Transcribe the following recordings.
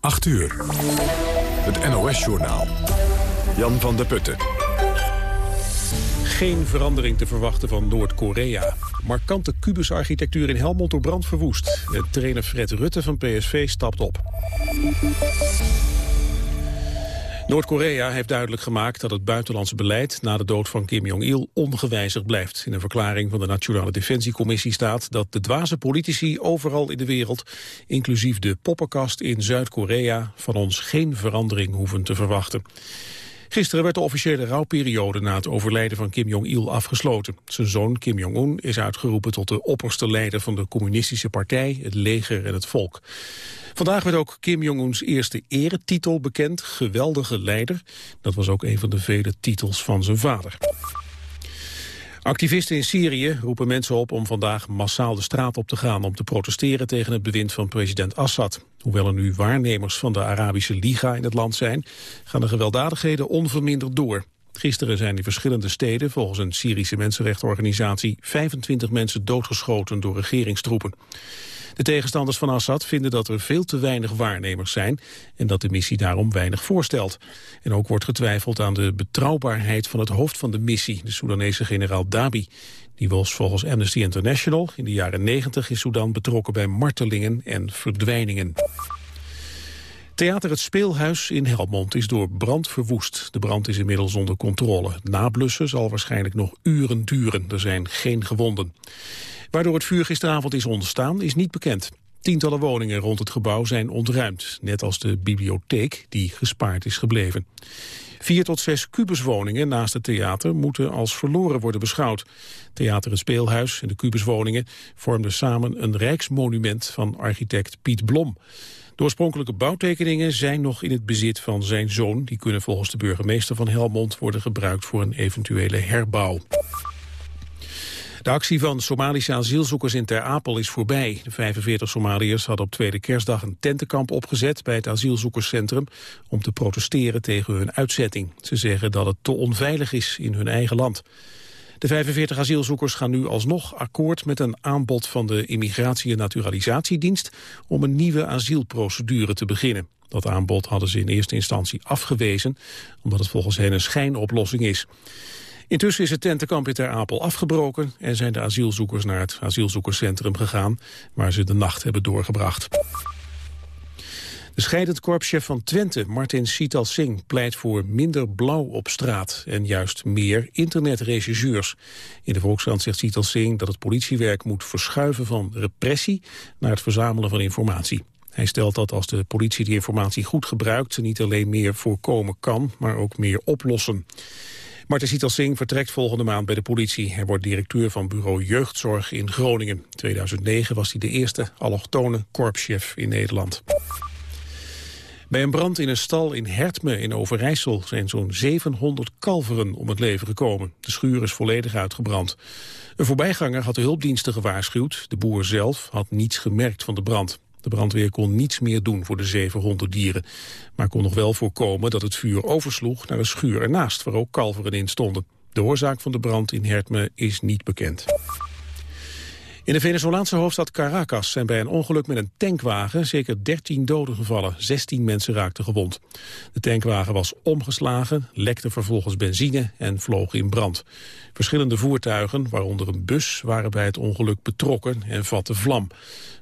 8 uur. Het NOS-journaal. Jan van der Putten. Geen verandering te verwachten van Noord-Korea. Markante kubusarchitectuur in Helmond door brand verwoest. De trainer Fred Rutte van PSV stapt op. Noord-Korea heeft duidelijk gemaakt dat het buitenlandse beleid na de dood van Kim Jong-il ongewijzigd blijft. In een verklaring van de Nationale Defensiecommissie staat dat de dwaze politici overal in de wereld, inclusief de poppenkast in Zuid-Korea, van ons geen verandering hoeven te verwachten. Gisteren werd de officiële rouwperiode na het overlijden van Kim Jong-il afgesloten. Zijn zoon Kim Jong-un is uitgeroepen tot de opperste leider van de communistische partij, het leger en het volk. Vandaag werd ook Kim Jong-uns eerste eretitel bekend, geweldige leider. Dat was ook een van de vele titels van zijn vader. Activisten in Syrië roepen mensen op om vandaag massaal de straat op te gaan om te protesteren tegen het bewind van president Assad. Hoewel er nu waarnemers van de Arabische Liga in het land zijn, gaan de gewelddadigheden onverminderd door. Gisteren zijn in verschillende steden, volgens een Syrische mensenrechtenorganisatie, 25 mensen doodgeschoten door regeringstroepen. De tegenstanders van Assad vinden dat er veel te weinig waarnemers zijn en dat de missie daarom weinig voorstelt. En ook wordt getwijfeld aan de betrouwbaarheid van het hoofd van de missie, de Soedanese generaal Dabi. Die was volgens Amnesty International in de jaren 90 in Sudan betrokken bij martelingen en verdwijningen. Theater Het Speelhuis in Helmond is door brand verwoest. De brand is inmiddels onder controle. Nablussen zal waarschijnlijk nog uren duren. Er zijn geen gewonden. Waardoor het vuur gisteravond is ontstaan is niet bekend. Tientallen woningen rond het gebouw zijn ontruimd, net als de bibliotheek die gespaard is gebleven. Vier tot zes kubuswoningen naast het theater moeten als verloren worden beschouwd. Theater Het Speelhuis en de kubuswoningen vormden samen een rijksmonument van architect Piet Blom. De oorspronkelijke bouwtekeningen zijn nog in het bezit van zijn zoon. Die kunnen volgens de burgemeester van Helmond worden gebruikt voor een eventuele herbouw. De actie van Somalische asielzoekers in Ter Apel is voorbij. De 45 Somaliërs hadden op tweede kerstdag een tentenkamp opgezet bij het asielzoekerscentrum om te protesteren tegen hun uitzetting. Ze zeggen dat het te onveilig is in hun eigen land. De 45 asielzoekers gaan nu alsnog akkoord met een aanbod van de Immigratie- en Naturalisatiedienst om een nieuwe asielprocedure te beginnen. Dat aanbod hadden ze in eerste instantie afgewezen, omdat het volgens hen een schijnoplossing is. Intussen is het tentenkamp in Ter Apel afgebroken... en zijn de asielzoekers naar het asielzoekerscentrum gegaan... waar ze de nacht hebben doorgebracht. De scheidend korpschef van Twente, Martin Sital Singh, pleit voor minder blauw op straat en juist meer internetregisseurs. In de Volkskrant zegt Sital Singh dat het politiewerk moet verschuiven van repressie naar het verzamelen van informatie. Hij stelt dat als de politie die informatie goed gebruikt, niet alleen meer voorkomen kan, maar ook meer oplossen. Marten Sietal Singh vertrekt volgende maand bij de politie. Hij wordt directeur van bureau Jeugdzorg in Groningen. In 2009 was hij de eerste allochtone korpschef in Nederland. Bij een brand in een stal in Hertme in Overijssel zijn zo'n 700 kalveren om het leven gekomen. De schuur is volledig uitgebrand. Een voorbijganger had de hulpdiensten gewaarschuwd. De boer zelf had niets gemerkt van de brand. De brandweer kon niets meer doen voor de 700 dieren, maar kon nog wel voorkomen dat het vuur oversloeg naar een schuur ernaast, waar ook kalveren in stonden. De oorzaak van de brand in Hertme is niet bekend. In de Venezolaanse hoofdstad Caracas zijn bij een ongeluk met een tankwagen zeker 13 doden gevallen. 16 mensen raakten gewond. De tankwagen was omgeslagen, lekte vervolgens benzine en vloog in brand. Verschillende voertuigen, waaronder een bus, waren bij het ongeluk betrokken en vatten vlam.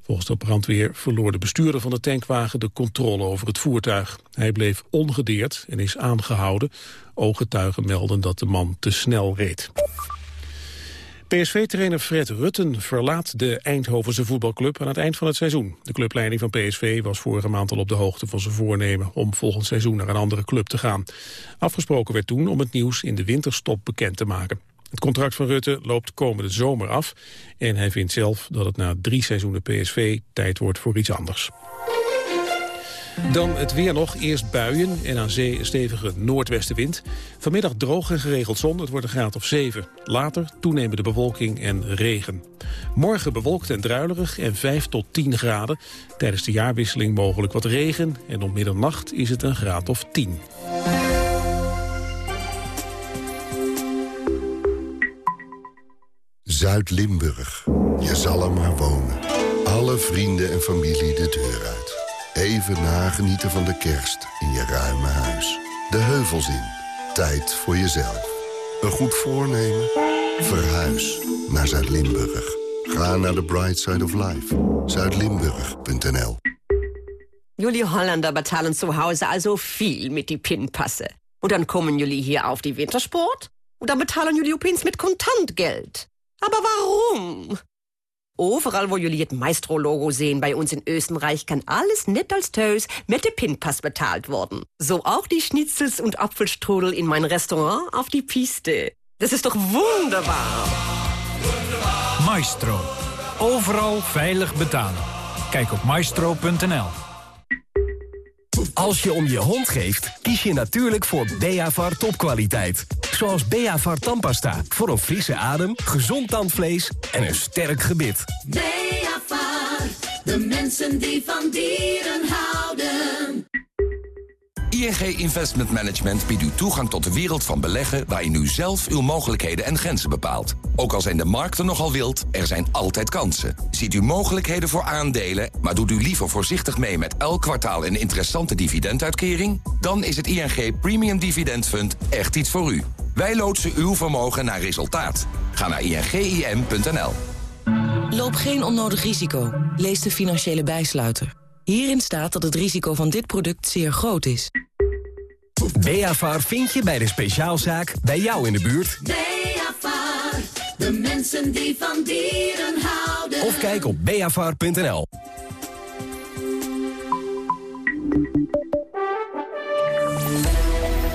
Volgens de brandweer verloor de bestuurder van de tankwagen de controle over het voertuig. Hij bleef ongedeerd en is aangehouden. Ooggetuigen melden dat de man te snel reed. PSV-trainer Fred Rutten verlaat de Eindhovense voetbalclub aan het eind van het seizoen. De clubleiding van PSV was vorige maand al op de hoogte van zijn voornemen om volgend seizoen naar een andere club te gaan. Afgesproken werd toen om het nieuws in de winterstop bekend te maken. Het contract van Rutte loopt komende zomer af en hij vindt zelf dat het na drie seizoenen PSV tijd wordt voor iets anders. Dan het weer nog. Eerst buien en aan zee een stevige noordwestenwind. Vanmiddag droog en geregeld zon. Het wordt een graad of 7. Later toenemende bewolking en regen. Morgen bewolkt en druilerig en 5 tot 10 graden. Tijdens de jaarwisseling mogelijk wat regen. En om middernacht is het een graad of 10. Zuid-Limburg. Je zal er maar wonen. Alle vrienden en familie de deur uit. Even nagenieten van de kerst in je ruime huis. De heuvels in. Tijd voor jezelf. Een goed voornemen? Verhuis naar Zuid-Limburg. Ga naar de Bright Side of Life. Zuidlimburg.nl Jullie Holländer betalen zu Hause also viel mit die Pinpasse. Und dann kommen jullie hier auf die Wintersport und dann betalen jullie opeens mit Kontantgeld. Aber warum? Overal, wo jullie het Maestro-Logo sehen bei uns in Österreich, kann alles net als Tös mit de Pinpass betalt worden. So auch die Schnitzels und Apfelstrudel in mein Restaurant auf die Piste. Das ist doch wunderbar. Maestro. Overal veilig betalen. Kijk op maestro.nl. Als je om je hond geeft, kies je natuurlijk voor Beavar topkwaliteit. Zoals Beavar tandpasta, voor een frisse adem, gezond tandvlees en een sterk gebit. Beavar, de mensen die van dieren houden. ING Investment Management biedt u toegang tot de wereld van beleggen... waar u nu zelf uw mogelijkheden en grenzen bepaalt. Ook al zijn de markten nogal wild, er zijn altijd kansen. Ziet u mogelijkheden voor aandelen, maar doet u liever voorzichtig mee... met elk kwartaal een interessante dividenduitkering? Dan is het ING Premium Dividend Fund echt iets voor u. Wij loodsen uw vermogen naar resultaat. Ga naar ingim.nl. Loop geen onnodig risico. Lees de financiële bijsluiter. Hierin staat dat het risico van dit product zeer groot is. Beavar vind je bij de speciaalzaak bij jou in de buurt. Beavar, de mensen die van dieren houden. Of kijk op beavar.nl.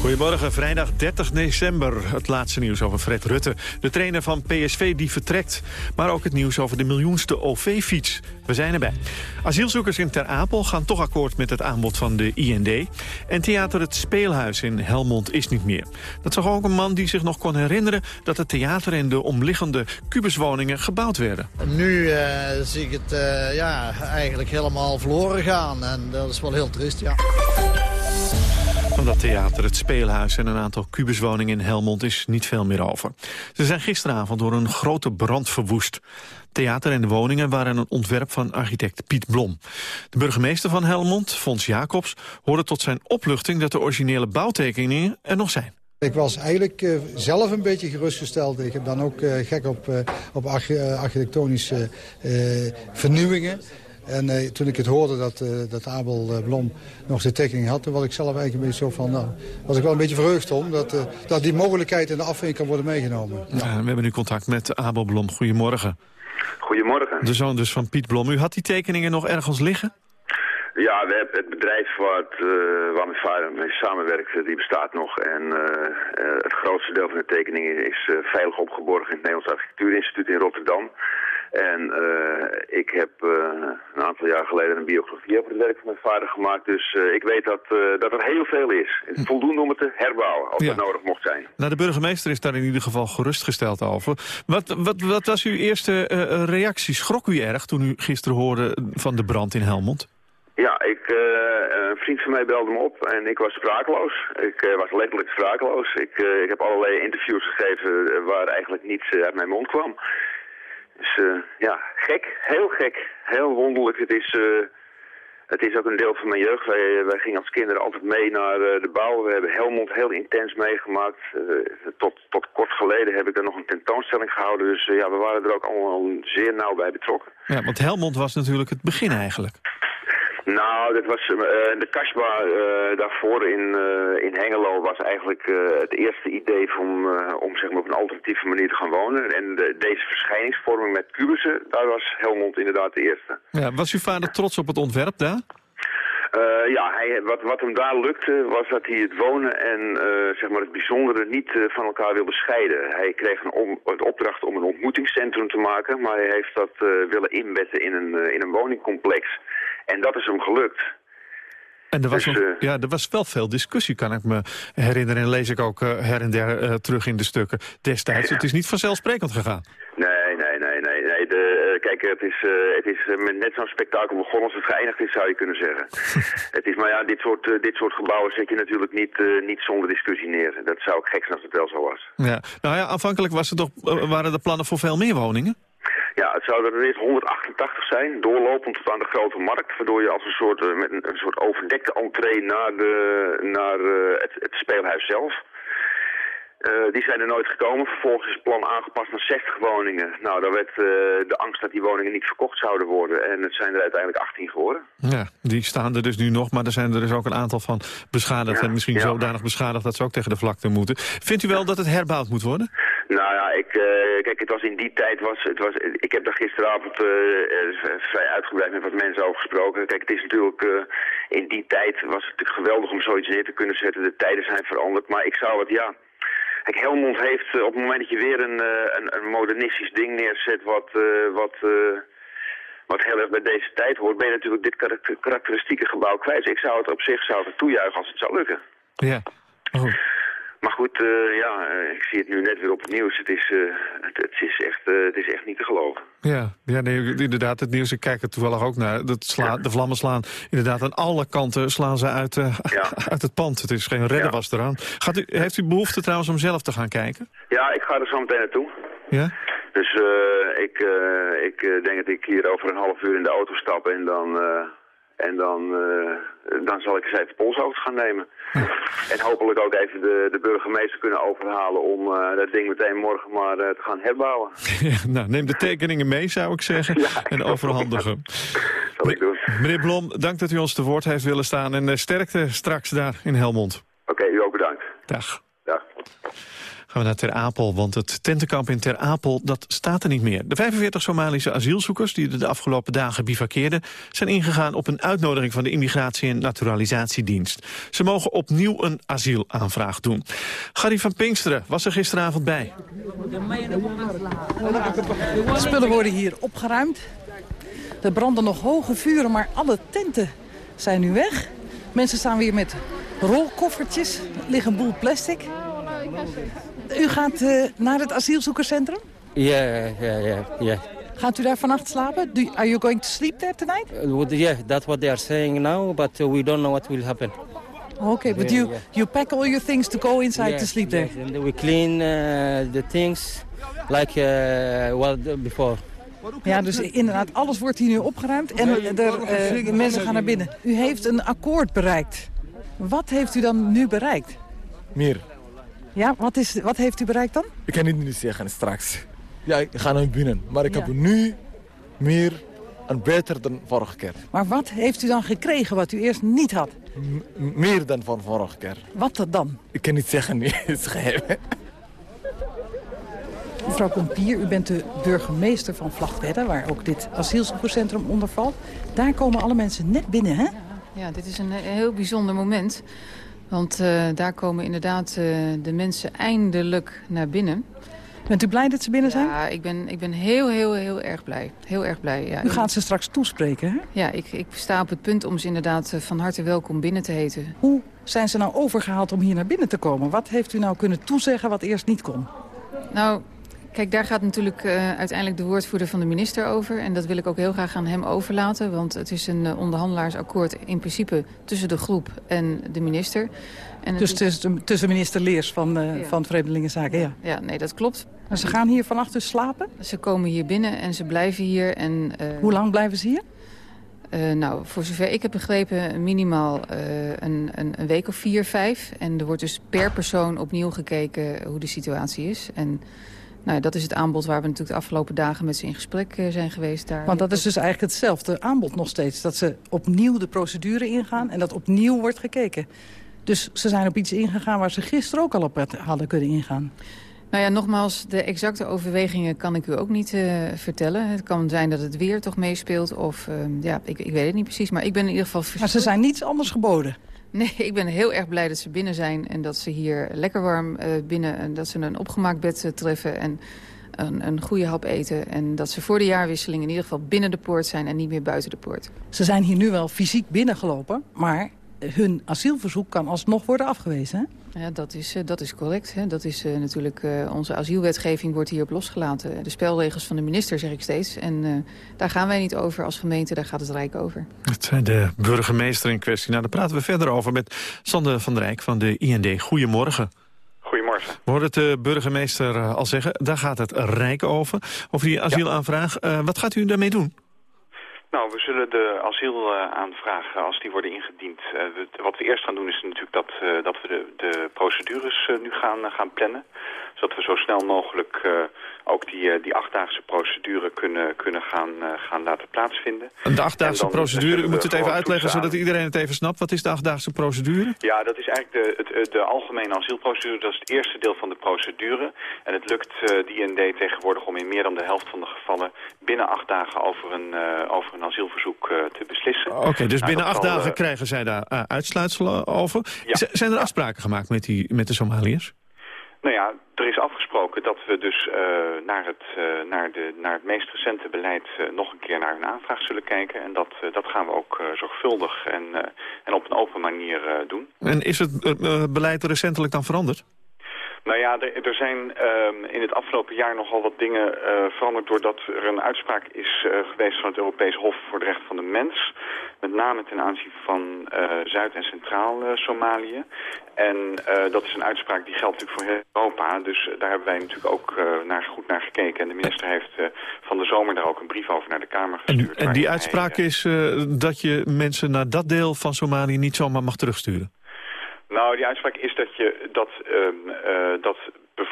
Goedemorgen, vrijdag 30 december. Het laatste nieuws over Fred Rutte. De trainer van PSV die vertrekt. Maar ook het nieuws over de miljoenste OV-fiets. We zijn erbij. Asielzoekers in Ter Apel gaan toch akkoord met het aanbod van de IND. En theater Het Speelhuis in Helmond is niet meer. Dat zag ook een man die zich nog kon herinneren... dat het theater en de omliggende kubuswoningen gebouwd werden. Nu uh, zie ik het uh, ja, eigenlijk helemaal verloren gaan. En dat is wel heel triest, ja. Van dat theater, het speelhuis en een aantal kubuswoningen in Helmond is niet veel meer over. Ze zijn gisteravond door een grote brand verwoest. Theater en de woningen waren een ontwerp van architect Piet Blom. De burgemeester van Helmond, Fons Jacobs, hoorde tot zijn opluchting dat de originele bouwtekeningen er nog zijn. Ik was eigenlijk uh, zelf een beetje gerustgesteld. Ik heb dan ook uh, gek op, uh, op architectonische vernieuwingen. En uh, toen ik het hoorde dat, uh, dat Abel uh, Blom nog de tekening had... toen was ik zelf eigenlijk een beetje zo van... Nou, was ik wel een beetje verheugd om dat, dat die mogelijkheid in de afweging kan worden meegenomen. Ja. we hebben nu contact met Abel Blom. Goedemorgen. Goedemorgen. De zoon dus van Piet Blom. U had die tekeningen nog ergens liggen? Ja, we hebben het bedrijf wat, waar mijn vader mee samenwerkt, die bestaat nog. En het grootste deel van de tekeningen is veilig opgeborgen in het Nederlands Architectuurinstituut in Rotterdam. En uh, ik heb uh, een aantal jaar geleden een biografie over het werk van mijn vader gemaakt. Dus uh, ik weet dat, dat er heel veel is. Is voldoende om het te herbouwen, als ja. dat nodig mocht zijn. Nou, de burgemeester is daar in ieder geval gerustgesteld over. Wat, wat, wat was uw eerste reactie? Schrok u erg toen u gisteren hoorde van de brand in Helmond? Ja, ik, een vriend van mij belde me op en ik was sprakeloos. Ik was letterlijk sprakeloos. Ik, ik heb allerlei interviews gegeven waar eigenlijk niets uit mijn mond kwam. Dus ja, gek. Heel gek. Heel wonderlijk. Het is, uh, het is ook een deel van mijn jeugd. Wij, wij gingen als kinderen altijd mee naar de bouw. We hebben Helmond heel intens meegemaakt. tot, tot kort geleden heb ik daar nog een tentoonstelling gehouden. Dus ja, we waren er ook allemaal zeer nauw bij betrokken. Ja, want Helmond was natuurlijk het begin eigenlijk. Nou, dat was, uh, de Kasbah uh, daarvoor in, uh, in Hengelo was eigenlijk het eerste idee om, om zeg maar, op een alternatieve manier te gaan wonen. En de, deze verschijningsvorming met kubussen, daar was Helmond inderdaad de eerste. Ja, was uw vader trots op het ontwerp daar? Uh, ja, hij, wat, wat hem daar lukte was dat hij het wonen en uh, zeg maar het bijzondere niet uh, van elkaar wilde scheiden. Hij kreeg een, om, een opdracht om een ontmoetingscentrum te maken, maar hij heeft dat willen inbetten in een, in een woningcomplex. En dat is hem gelukt. En er was, dus, nog, ja, er was wel veel discussie, kan ik me herinneren. En lees ik ook her en der terug in de stukken destijds. Ja. Het is niet vanzelfsprekend gegaan. Nee, nee, nee, nee. nee. De, kijk, het is, het is met net zo'n spektakel begonnen als het geëindigd is, zou je kunnen zeggen. het is, maar ja, dit soort, dit soort gebouwen zet je natuurlijk niet, niet zonder discussie neer. Dat zou ik gek zijn als het wel zo was. Ja. Nou ja, aanvankelijk was het toch, waren de plannen voor veel meer woningen? Ja, het zou er eerst 188 zijn, doorlopend tot aan de grote markt, waardoor je als een soort, eh, met een, een soort overdekte entree naar, de, naar eh, het, het speelhuis zelf. Eh, die zijn er nooit gekomen. Vervolgens is het plan aangepast naar 60 woningen. Nou, dan werd de angst dat die woningen niet verkocht zouden worden. En het zijn er uiteindelijk 18 geworden. Ja, die staan er dus nu nog, maar er zijn er dus ook een aantal van beschadigd... en misschien zodanig beschadigd dat ze ook tegen de vlakte moeten. Vindt u wel dat het herbouwd moet worden? Nou ja, ik, eh, kijk, het was in die tijd, was, het was, ik heb daar gisteravond eh, vrij uitgebreid met wat mensen over gesproken. Kijk, het is natuurlijk, in die tijd was het natuurlijk geweldig om zoiets neer te kunnen zetten. De tijden zijn veranderd, maar ik zou het, ja... Kijk, Helmond heeft op het moment dat je weer een, een, modernistisch ding neerzet wat, wat, wat heel erg bij deze tijd hoort, ben je natuurlijk dit karak- karakteristieke gebouw kwijt. Ik zou het op zich zou het toejuichen als het zou lukken. Ja. Oh. Maar goed, eh, ja, eh, ik zie het nu net weer op het nieuws. Het is, eh, het, het is, echt, het is echt niet te geloven. Ja, ja nee, inderdaad, het nieuws, ik kijk er toevallig ook naar. Dat sla, De vlammen slaan inderdaad aan alle kanten slaan ze uit, uit het pand. Het is geen redder was eraan. Gaat u, heeft u behoefte trouwens om zelf te gaan kijken? Ja, ik ga er zo meteen naartoe. Ja? Dus ik, ik denk dat ik hier over een half uur in de auto stap en dan, en dan, eh, dan zal ik eens even polshoogte gaan nemen. En hopelijk ook even de, de burgemeester kunnen overhalen om eh, dat ding meteen morgen maar eh, te gaan herbouwen. Ja, nou, neem de tekeningen mee, zou ik zeggen, en overhandigen. Zal ik doen. Meneer Blom, dank dat u ons te woord heeft willen staan... en sterkte straks daar in Helmond. Oké, u ook bedankt. Dag. Gaan we naar Ter Apel, want het tentenkamp in Ter Apel dat staat er niet meer. De 45 Somalische asielzoekers die er de afgelopen dagen bivakkeerden... zijn ingegaan op een uitnodiging van de Immigratie- en Naturalisatiedienst. Ze mogen opnieuw een asielaanvraag doen. Gary van Pinksteren was er gisteravond bij. De spullen worden hier opgeruimd. Er branden nog hoge vuren, maar alle tenten zijn nu weg. Mensen staan weer met rolkoffertjes. Er liggen een boel plastic. U gaat eh, naar het asielzoekerscentrum? Yeah, yeah, yeah, yeah. Gaat u daar vannacht slapen? Do, are you going to sleep there tonight? Uh, yeah, that's what they are saying now, but uh, we don't know what will happen. Okay, but you, yeah. you pack all your things to go inside to sleep there? yes, and we clean uh, the things like uh, well before. Ja, dus inderdaad, alles wordt hier nu opgeruimd en er, eh, de mensen gaan naar binnen. U heeft een akkoord bereikt. Wat heeft u dan nu bereikt? Meer. Ja, wat, is, wat heeft u bereikt dan? Ik kan het niet zeggen straks. Ja, ik ga naar binnen. Maar ik Ja. heb nu meer en beter dan vorige keer. Maar wat heeft u dan gekregen wat u eerst niet had? M- meer dan van vorige keer. Wat dat dan? Ik kan niet zeggen, nee, het is geheim. Mevrouw Pompier, u bent de burgemeester van Vlagtwedde... waar ook dit asielzoekerscentrum onder valt. Daar komen alle mensen net binnen, hè? Ja, dit is een eh, heel bijzonder moment. Want eh, daar komen inderdaad eh, de mensen eindelijk naar binnen. Bent u blij dat ze binnen zijn? Ja, ik ben, ik ben heel, heel, heel erg blij. Heel erg blij, ja. U gaat ze straks toespreken, hè? Ja, ik, ik sta op het punt om ze inderdaad eh, van harte welkom binnen te heten. Hoe zijn ze nou overgehaald om hier naar binnen te komen? Wat heeft u nou kunnen toezeggen wat eerst niet kon? Nou, kijk, daar gaat natuurlijk eh, uiteindelijk de woordvoerder van de minister over. En dat wil ik ook heel graag aan hem overlaten. Want het is een eh, onderhandelaarsakkoord in principe tussen de groep en de minister. En Dus tussen, tussen minister Leers van, eh, Ja. van Vreemdelingenzaken, ja. Ja, nee, dat klopt. En ze gaan hier vannacht dus slapen? Ze komen hier binnen en ze blijven hier. En, Hoe lang blijven ze hier? nou, voor zover ik heb begrepen, minimaal een, een, een week of vier, vijf. En er wordt dus per persoon opnieuw gekeken hoe de situatie is. En nou, dat is het aanbod waar we natuurlijk de afgelopen dagen met ze in gesprek eh, zijn geweest. Daar Want dat is dus eigenlijk hetzelfde aanbod nog steeds. Dat ze opnieuw de procedure ingaan en dat opnieuw wordt gekeken. Dus ze zijn op iets ingegaan waar ze gisteren ook al op hadden kunnen ingaan. Nou ja, nogmaals, de exacte overwegingen kan ik u ook niet eh, vertellen. Het kan zijn dat het weer toch meespeelt of ehm, ja, ik, ik weet het niet precies. Maar ik ben in ieder geval... Maar ze zijn niets anders geboden. Nee, ik ben heel erg blij dat ze binnen zijn en dat ze hier lekker warm eh, binnen... en dat ze een opgemaakt bed eh, treffen en een, een goede hap eten... en dat ze voor de jaarwisseling in ieder geval binnen de poort zijn en niet meer buiten de poort. Ze zijn hier nu wel fysiek binnengelopen, maar hun asielverzoek kan alsnog worden afgewezen. Hè? Ja, dat is, eh, dat is correct. Hè. Dat is eh, natuurlijk, eh, onze asielwetgeving wordt hierop losgelaten. De spelregels van de minister, zeg ik steeds. En eh, daar gaan wij niet over als gemeente, daar gaat het Rijk over. Het zijn de burgemeester in kwestie. Nou, daar praten we verder over met Sander van der Rijk van de IND. Goedemorgen. Goedemorgen. We hoorden de burgemeester al zeggen, daar gaat het rijk over. Over die asielaanvraag. Uh, wat gaat u daarmee doen? Nou, we zullen de asielaanvragen, als die worden ingediend... Uh, wat we eerst gaan doen is natuurlijk dat, uh, dat we de, de procedures nu gaan, gaan plannen. Zodat we zo snel mogelijk ook die, die achtdaagse procedure kunnen, kunnen gaan, gaan laten plaatsvinden. De achtdaagse procedure, u moet het even uitleggen zodat iedereen het even snapt. Wat is de achtdaagse procedure? Ja, dat is eigenlijk de, het, de algemene asielprocedure. Dat is het eerste deel van de procedure. En het lukt die ND tegenwoordig om in meer dan de helft van de gevallen... binnen acht dagen over een, over een asielverzoek te beslissen. Oké, dus nou, binnen acht dagen krijgen zij daar uitsluitsel over. Ja. zijn er afspraken gemaakt met, die, met de Somaliërs? Nou ja, er is afgesproken dat we dus naar, het, naar, de, naar het meest recente beleid nog een keer naar hun aanvraag zullen kijken. En dat, dat gaan we ook zorgvuldig en, en op een open manier doen. En is het beleid recentelijk dan veranderd? Nou ja, er, er zijn um, in het afgelopen jaar nogal wat dingen uh, veranderd... doordat er een uitspraak is uh, geweest van het Europees Hof voor de Rechten van de Mens. Met name ten aanzien van uh, Zuid- en Centraal-Somalië. En dat is een uitspraak die geldt natuurlijk voor heel Europa. Dus daar hebben wij natuurlijk ook naar, goed naar gekeken. En de minister heeft van de zomer daar ook een brief over naar de Kamer gestuurd. En, en die uitspraak hij, is dat je mensen naar dat deel van Somalië niet zomaar mag terugsturen? Nou, die uitspraak is dat, je, dat, um, uh, dat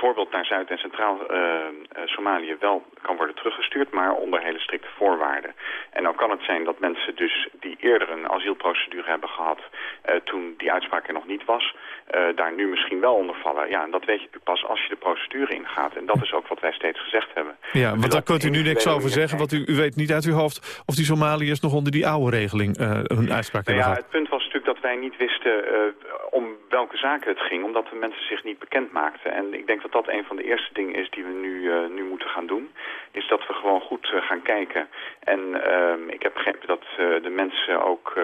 bijvoorbeeld naar Zuid- en Centraal-Somalië uh, wel kan worden teruggestuurd, maar onder hele strikte voorwaarden. En dan kan het zijn dat mensen dus die eerder een asielprocedure hebben gehad uh, toen die uitspraak er nog niet was, daar nu misschien wel onder vallen. Ja, en dat weet je natuurlijk pas als je de procedure ingaat. En dat is ook wat wij steeds gezegd hebben. Ja, want daar kunt u nu niks over zeggen, want u, u, weet niet uit uw hoofd of die Somaliërs nog onder die oude regeling hun uitspraak nou hebben ja, gehad. Het punt was natuurlijk dat wij niet wisten om zaken het ging, omdat de mensen zich niet bekend maakten. En ik denk dat dat een van de eerste dingen is die we nu, uh, nu moeten gaan doen. Is dat we gewoon goed uh, gaan kijken. En uh, ik heb begrepen dat uh, de mensen ook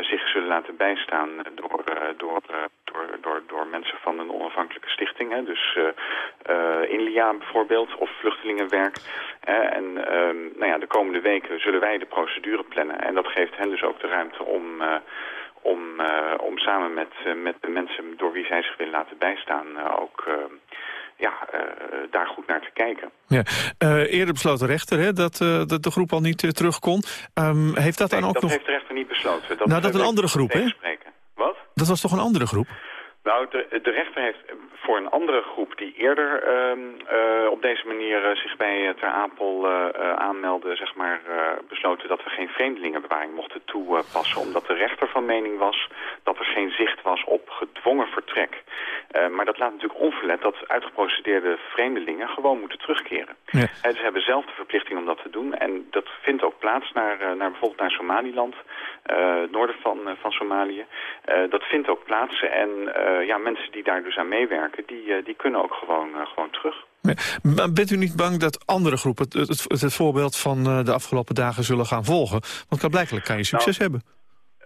zich zullen laten bijstaan door, door, door, door, door mensen van een onafhankelijke stichting. Hè? Dus Inlia bijvoorbeeld, of vluchtelingenwerk. en nou ja, de komende weken zullen wij de procedure plannen. En dat geeft hen dus ook de ruimte om om, uh, om samen met, uh, met de mensen door wie zij zich willen laten bijstaan uh, ook ja, daar goed naar te kijken. Ja. eerder besloot de rechter hè, dat, dat de groep al niet terug kon. Um, heeft dat nee, dan ook dat nog... heeft de rechter niet besloten. Dat nou, dat een andere groep, hè? Wat? Dat was toch een andere groep? Nou, de, de rechter heeft voor een andere groep die eerder uh, uh, op deze manier uh, zich bij Ter Apel aanmeldde, zeg maar, besloten dat we geen vreemdelingenbewaring mochten toepassen. Omdat de rechter van mening was dat er geen zicht was op gedwongen vertrek. maar dat laat natuurlijk onverlet dat uitgeprocedeerde vreemdelingen gewoon moeten terugkeren. Ja. En ze hebben zelf de verplichting om dat te doen. En dat vindt ook plaats naar, naar bijvoorbeeld naar Somaliland, het noorden van, van Somalië. dat vindt ook plaats en ja, mensen die daar dus aan meewerken, die, die kunnen ook gewoon, gewoon terug. Maar bent u niet bang dat andere groepen het, het, het voorbeeld van de afgelopen dagen zullen gaan volgen? Want blijkbaar kan je succes nou, hebben.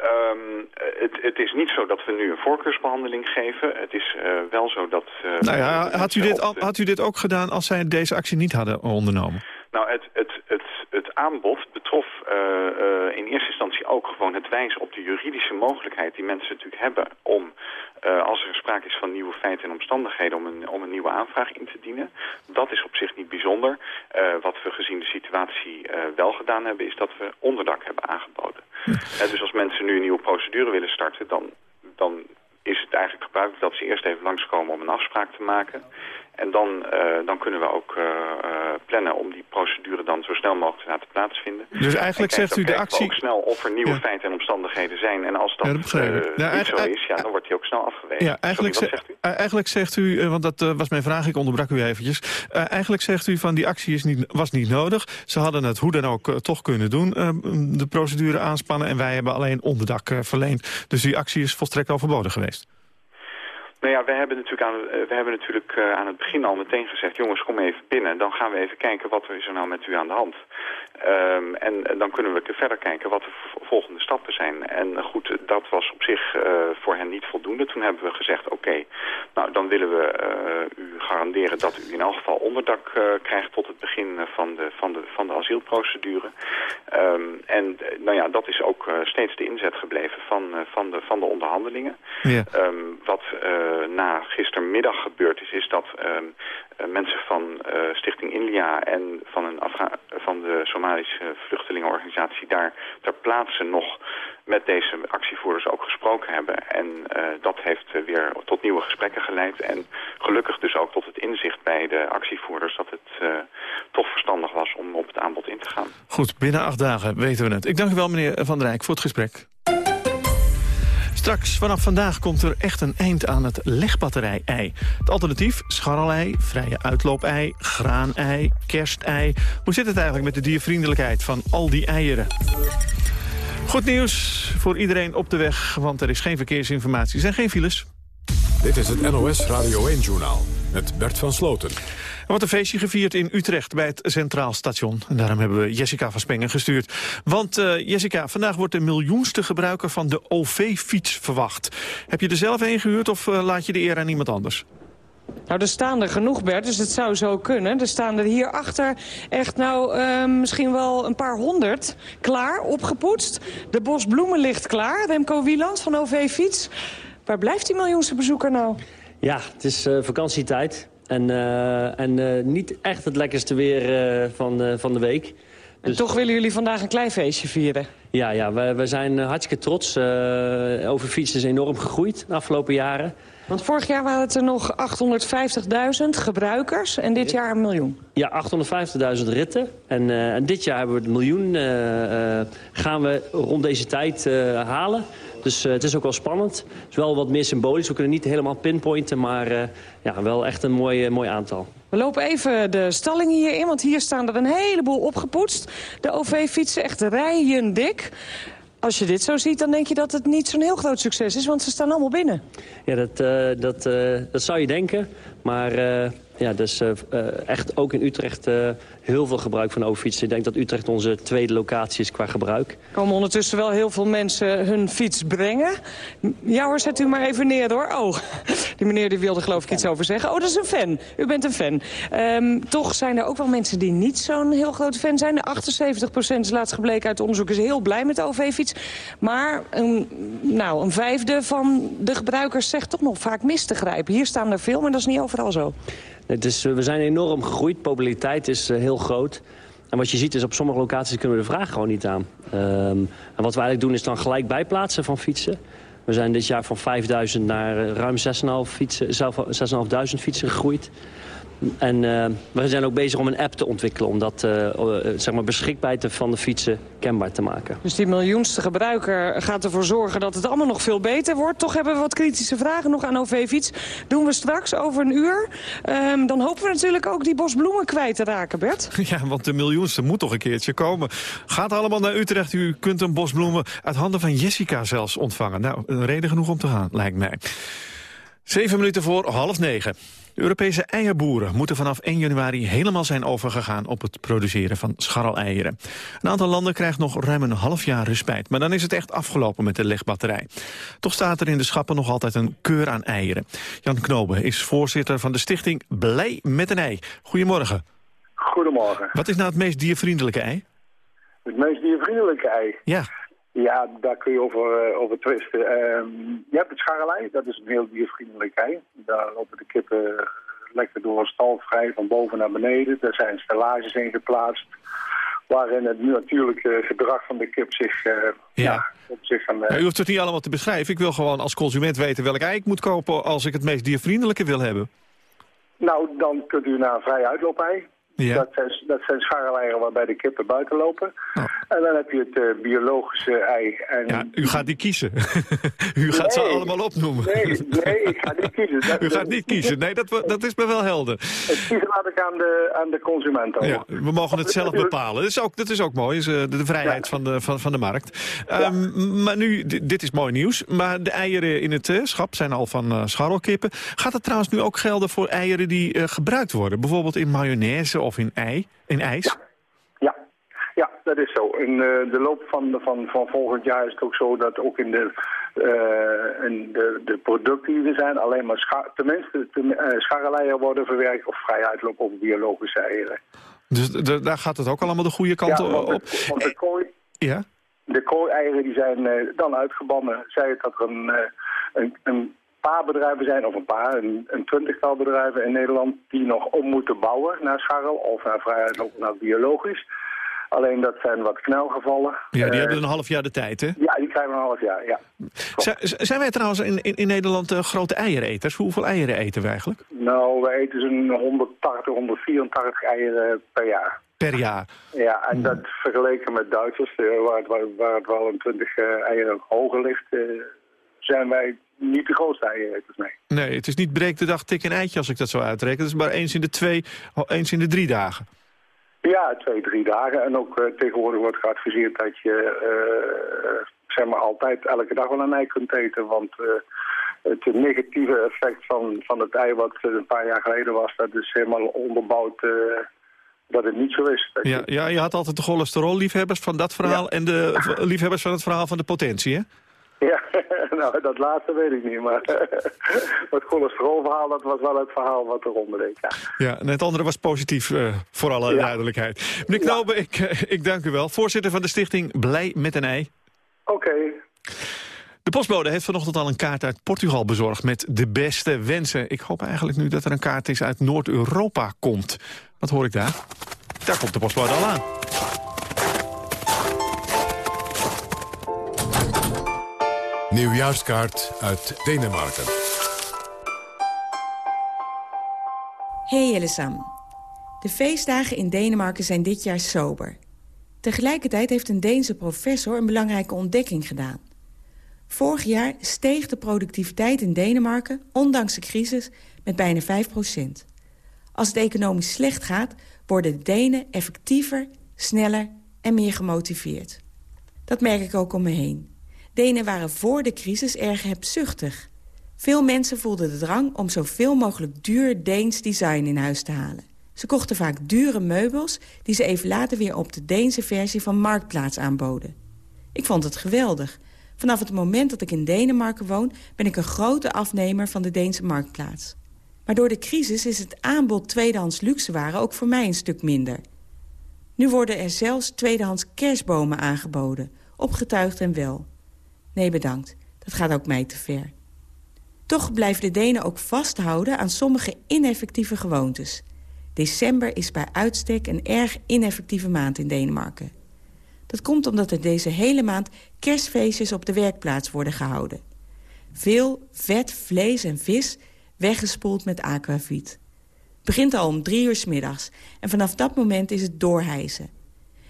Um, het, het is niet zo dat we nu een voorkeursbehandeling geven. Het is uh, wel zo dat... Uh, nou ja, had u, dit, al, had u dit ook gedaan als zij deze actie niet hadden ondernomen? Nou, het, het, het, het aanbod betrof uh, uh, in eerste instantie ook gewoon het wijzen op de juridische mogelijkheid die mensen natuurlijk hebben om, uh, als er sprake is van nieuwe feiten en omstandigheden, om een, om een nieuwe aanvraag in te dienen. Dat is op zich niet bijzonder. wat we gezien de situatie wel gedaan hebben, is dat we onderdak hebben aangeboden. dus als mensen nu een nieuwe procedure willen starten, dan, dan is het eigenlijk gebruikelijk dat ze eerst even langskomen om een afspraak te maken. En dan, dan kunnen we ook plannen om die procedure dan zo snel mogelijk te laten plaatsvinden. Dus eigenlijk kijk, zegt u de actie... ook snel of er nieuwe ja. feiten en omstandigheden zijn. En als dat, ja, dat uh, ja, niet zo is, ja, dan wordt die ook snel afgewezen. Ja, eigenlijk, Sorry, zegt u? eigenlijk zegt u, want dat was mijn vraag, ik onderbrak u eventjes. eigenlijk zegt u van die actie is niet, was niet nodig. Ze hadden het hoe dan ook toch kunnen doen, de procedure aanspannen. En wij hebben alleen onderdak verleend. Dus die actie is volstrekt overbodig geweest. Nou ja, we hebben natuurlijk, aan, we hebben natuurlijk uh, aan het begin al meteen gezegd... jongens, kom even binnen, dan gaan we even kijken wat er is er nou met u aan de hand. Ehm, en eh, dan kunnen we verder kijken wat de volgende stappen zijn. En eh, goed, dat was op zich eh, voor hen niet voldoende. Toen hebben we gezegd, oké, nou dan willen we u garanderen dat u in elk geval onderdak krijgt tot het begin van de, van de, van de asielprocedure. Ehm, en nou ja, dat is ook steeds de inzet gebleven van, van, de, van de onderhandelingen. Ja. Ehm, wat na gistermiddag gebeurd is, is dat mensen van eh, Stichting Inlia en van, een van de Somalische vluchtelingenorganisatie daar ter plaatse nog met deze actievoerders ook gesproken hebben. En eh, dat heeft eh, weer tot nieuwe gesprekken geleid. En gelukkig dus ook tot het inzicht bij de actievoerders dat het eh, toch verstandig was om op het aanbod in te gaan. Goed, binnen acht dagen weten we het. Ik dank u wel, meneer Van der voor het gesprek. Straks, vanaf vandaag, komt er echt een eind aan het legbatterij-ei. Het alternatief, scharrelei, vrije uitloop-ei, graanei, kerstei. Hoe zit het eigenlijk met de diervriendelijkheid van al die eieren? Goed nieuws voor iedereen op de weg, want er is geen verkeersinformatie. Er zijn geen files. Dit is het NOS Radio 1-journaal met Bert van Sloten. Er wordt een feestje gevierd in Utrecht bij het Centraal Station. En daarom hebben we Jessica van Spengen gestuurd. Want eh, Jessica, vandaag wordt de miljoenste gebruiker van de OV-fiets verwacht. Heb je er zelf een gehuurd of eh, laat je de eer aan iemand anders? Nou, er staan er genoeg, Bert, dus het zou zo kunnen. Er staan er hierachter echt nou eh, misschien wel een paar honderd klaar, opgepoetst. De bos bloemen ligt klaar. Remco Wieland van OV Fiets. Waar blijft die miljoenste bezoeker nou? Ja, het is eh, vakantietijd. En, eh, en eh, niet echt het lekkerste weer van, van de week. En toch willen jullie vandaag een klein feestje vieren. Ja, ja wij, wij zijn hartstikke trots. Over fietsen is enorm gegroeid de afgelopen jaren. Want vorig jaar waren het er nog 850.000 gebruikers en dit jaar een miljoen. Ja, 850.000 ritten. En, en dit jaar hebben we het miljoen. gaan we rond deze tijd halen. Dus eh, het is ook wel spannend. Het is wel wat meer symbolisch. We kunnen niet helemaal pinpointen, maar eh, ja, wel echt een mooi, eh, mooi aantal. We lopen even de stalling hier in, want hier staan er een heleboel opgepoetst. De OV-fietsen echt rijen dik. Als je dit zo ziet, dan denk je dat het niet zo'n heel groot succes is, want ze staan allemaal binnen. Ja, dat, dat, dat zou je denken. Maar ja, dus echt ook in Utrecht heel veel gebruik van overfietsen. Ik denk dat Utrecht onze tweede locatie is qua gebruik. Er komen ondertussen wel heel veel mensen hun fiets brengen. Ja hoor, zet u maar even neer hoor. Oh, die meneer die wilde geloof ik iets over zeggen. Oh, dat is een fan. U bent een fan. Ehm, toch zijn er ook wel mensen die niet zo'n heel grote fan zijn. De 78% is laatst gebleken uit onderzoek is heel blij met de OV-fiets. Maar een, nou, een vijfde van de gebruikers zegt toch nog vaak mis te grijpen. Hier staan er veel, maar dat is niet overal zo. Het is, we zijn enorm gegroeid. Populariteit is eh, heel groot. En wat je ziet is op sommige locaties kunnen we de vraag gewoon niet aan. Ehm, en wat we eigenlijk doen is dan gelijk bijplaatsen van fietsen. We zijn dit jaar van 5000 naar eh, ruim 6.500 fietsen, zelf- 6.500 fietsen gegroeid. En eh, we zijn ook bezig om een app te ontwikkelen... om dat eh, eh, zeg maar beschikbaarheid van de fietsen kenbaar te maken. Dus die miljoenste gebruiker gaat ervoor zorgen dat het allemaal nog veel beter wordt. Toch hebben we wat kritische vragen nog aan OV-fiets. Doen we straks over een uur. Ehm, dan hopen we natuurlijk ook die bos bloemen kwijt te raken, Bert. Ja, want de miljoenste moet toch een keertje komen. Gaat allemaal naar Utrecht. U kunt een bos bloemen uit handen van Jessica zelfs ontvangen. Nou, een reden genoeg om te gaan, lijkt mij. Zeven minuten voor half negen. De Europese eierboeren moeten vanaf 1 januari helemaal zijn overgegaan op het produceren van scharreleieren. Een aantal landen krijgt nog ruim een half jaar respijt, maar dan is het echt afgelopen met de legbatterij. Toch staat er in de schappen nog altijd een keur aan eieren. Jan Knoben is voorzitter van de stichting Blij met een ei. Goedemorgen. Goedemorgen. Wat is nou het meest diervriendelijke ei? Het meest diervriendelijke ei. Ja. Ja, daar kun je over, eh, over twisten. Ehm, je hebt het scharrelei, dat is een heel diervriendelijk ei. Daar lopen de kippen lekker door een stal vrij van boven naar beneden. Er zijn stellages in geplaatst waarin het natuurlijke gedrag van de kip zich, eh, ja. op zich aan... Ja, u hoeft het niet allemaal te beschrijven. Ik wil gewoon als consument weten welk ei ik moet kopen als ik het meest diervriendelijke wil hebben. Nou, dan kunt u naar een vrij uitloop-ei. Ja. Dat zijn, dat zijn scharreleieren waarbij de kippen buiten lopen. En dan heb je het eh, biologische ei. En... Ja, u gaat niet kiezen. u gaat ze allemaal opnoemen. Nee, nee, ik ga niet kiezen. Dat- u gaat niet kiezen. Nee, dat, dat is me wel helder. Het kiezen laat ik aan de, aan de consument over. Ja, we mogen het zelf bepalen. Dat is ook, dat is ook mooi, is, eh, de, de vrijheid van, de, van, van de markt. Ehm, Maar nu, di- dit is mooi nieuws, maar de eieren in het eh, schap zijn al van scharrelkippen. Gaat het trouwens nu ook gelden voor eieren die gebruikt worden? Bijvoorbeeld in mayonaise of in ei, in ijs? Ja, dat is zo. In eh, de loop van, van, van volgend jaar is het ook zo dat ook in de, eh, in de, de producten die er zijn alleen maar scha tenminste te, eh, scharreleien worden verwerkt of vrij uitlopen op biologische eieren. Dus daar gaat het ook allemaal de goede kant Ja, op? de, want de kooi, Ja? de kooi-eieren die zijn dan uitgebannen. Zij het dat er een, een, een paar bedrijven zijn, of een paar, een, een twintigtal bedrijven in Nederland... die nog om moeten bouwen naar scharrel of naar vrij uitlopen naar biologisch. Alleen dat zijn wat knelgevallen. Ja, die Eh, hebben een half jaar de tijd, hè? Ja, die krijgen een half jaar, ja. Zijn wij trouwens in, in, in Nederland eh, grote eiereneters? Hoeveel eieren eten we eigenlijk? Nou, we eten zo'n 180, 184 eieren per jaar. Per jaar. Ja, en dat vergeleken met Duitsers, eh, waar, het, waar, waar het wel een 20 eh, eieren hoger ligt, zijn wij niet de grootste eiereters, nee. Nee, het is niet breek de dag tik een eitje als ik dat zo uitreken. Het is maar eens in de twee, oh, eens in de drie dagen. Ja, twee, drie dagen. En ook eh, tegenwoordig wordt geadviseerd dat je eh, zeg maar altijd elke dag wel een ei kunt eten. Want eh, het negatieve effect van, van het ei wat eh, een paar jaar geleden was, dat is helemaal onderbouwd eh, dat het niet zo is. Ja, ja, je had altijd de cholesterolliefhebbers van dat verhaal... en de liefhebbers van het verhaal van de potentie, hè? Ja, nou, dat laatste weet ik niet, maar het cholesterolverhaal, dat was wel het verhaal wat eronder deed, ja. Ja, en het andere was positief, eh, voor alle duidelijkheid. Meneer Knobe, ik, eh, ik dank u wel. Voorzitter van de stichting Blij met een Ei. Oké. De postbode heeft vanochtend al een kaart uit Portugal bezorgd... met de beste wensen. Ik hoop eigenlijk nu dat er een kaart is uit Noord-Europa komt. Wat hoor ik daar? Daar komt de postbode al aan. Nieuwjaarskaart uit Denemarken. Hey Ellesam. De feestdagen in Denemarken zijn dit jaar sober. Tegelijkertijd heeft een Deense professor een belangrijke ontdekking gedaan. Vorig jaar steeg de productiviteit in Denemarken, ondanks de crisis, met bijna 5% Als het economisch slecht gaat, worden de Denen effectiever, sneller en meer gemotiveerd. Dat merk ik ook om me heen. Denen waren voor de crisis erg hebzuchtig. Veel mensen voelden de drang om zoveel mogelijk duur Deens design in huis te halen. Ze kochten vaak dure meubels die ze even later weer op de Deense versie van Marktplaats aanboden. Ik vond het geweldig. Vanaf het moment dat ik in Denemarken woon... ben ik een grote afnemer van de Deense Marktplaats. Maar door de crisis is het aanbod tweedehands luxewaren ook voor mij een stuk minder. Nu worden er zelfs tweedehands kerstbomen aangeboden. Opgetuigd en wel. Nee, bedankt. Dat gaat ook mij te ver. Toch blijven de Denen ook vasthouden aan sommige ineffectieve gewoontes. December is bij uitstek een erg ineffectieve maand in Denemarken. Dat komt omdat er deze hele maand kerstfeestjes op de werkplaats worden gehouden. Veel vet, vlees en vis weggespoeld met aquavit. Het begint al om drie uur 's middags en vanaf dat moment is het doorhijzen.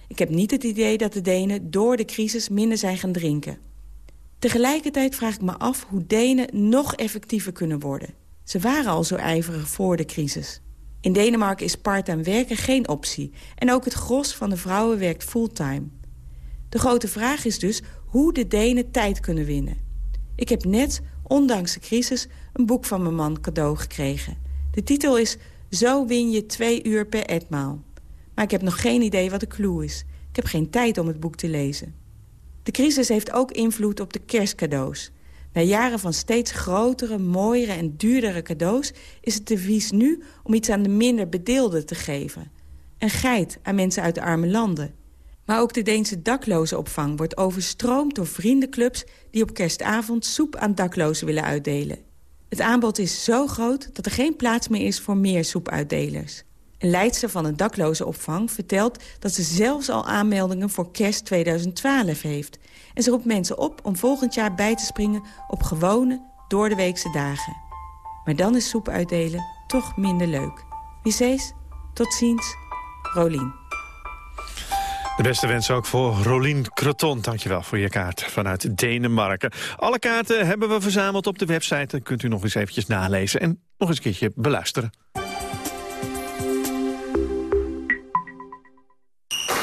Ik heb niet het idee dat de Denen door de crisis minder zijn gaan drinken. Tegelijkertijd vraag ik me af hoe Denen nog effectiever kunnen worden. Ze waren al zo ijverig voor de crisis. In Denemarken is part-time werken geen optie. En ook het gros van de vrouwen werkt fulltime. De grote vraag is dus hoe de Denen tijd kunnen winnen. Ik heb net, ondanks de crisis, een boek van mijn man cadeau gekregen. De titel is Zo win je twee uur per etmaal. Maar ik heb nog geen idee wat de clue is. Ik heb geen tijd om het boek te lezen. De crisis heeft ook invloed op de kerstcadeaus. Na jaren van steeds grotere, mooiere en duurdere cadeaus... is het devies nu om iets aan de minder bedeelden te geven. Een geit aan mensen uit de arme landen. Maar ook de Deense daklozenopvang wordt overstroomd door vriendenclubs... die op kerstavond soep aan daklozen willen uitdelen. Het aanbod is zo groot dat er geen plaats meer is voor meer soepuitdelers. Een leidster van een daklozenopvang vertelt dat ze zelfs al aanmeldingen voor kerst 2012 heeft. En ze roept mensen op om volgend jaar bij te springen op gewone, doordeweekse dagen. Maar dan is soep uitdelen toch minder leuk. Wie zees, tot ziens, Rolien. De beste wensen ook voor Rolien Creton. Dankjewel voor je kaart vanuit Denemarken. Alle kaarten hebben we verzameld op de website. Dan kunt u nog eens eventjes nalezen en nog eens een keertje beluisteren.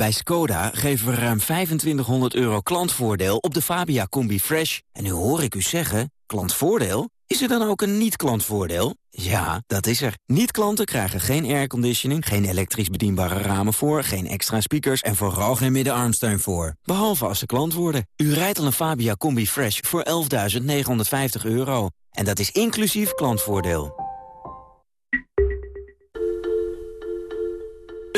Bij Skoda geven we ruim 2500 euro klantvoordeel op de Fabia Combi Fresh. En nu hoor ik u zeggen, klantvoordeel? Is er dan ook een niet-klantvoordeel? Ja, dat is er. Niet-klanten krijgen geen airconditioning, geen elektrisch bedienbare ramen voor, geen extra speakers en vooral geen middenarmsteun voor. Behalve als ze klant worden. U rijdt al een Fabia Combi Fresh voor 11.950 euro. En dat is inclusief klantvoordeel.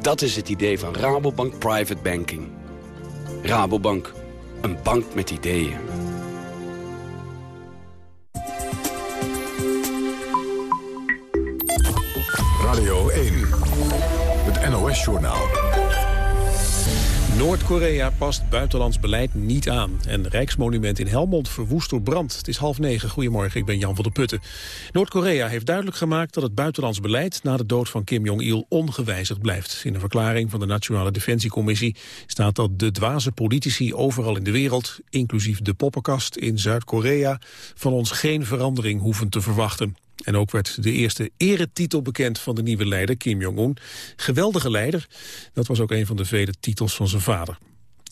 Dat is het idee van Rabobank Private Banking. Rabobank, een bank met ideeën. Radio 1, het NOS-journaal. Noord-Korea past buitenlands beleid niet aan. En Rijksmonument in Helmond verwoest door brand. Het is half negen. Goedemorgen, ik ben Jan van der Putten. Noord-Korea heeft duidelijk gemaakt dat het buitenlands beleid... na de dood van Kim Jong-il ongewijzigd blijft. In een verklaring van de Nationale Defensiecommissie... staat dat de dwaze politici overal in de wereld... inclusief de poppenkast in Zuid-Korea... van ons geen verandering hoeven te verwachten. En ook werd de eerste eretitel bekend van de nieuwe leider, Kim Jong-un. Geweldige leider, dat was ook een van de vele titels van zijn vader.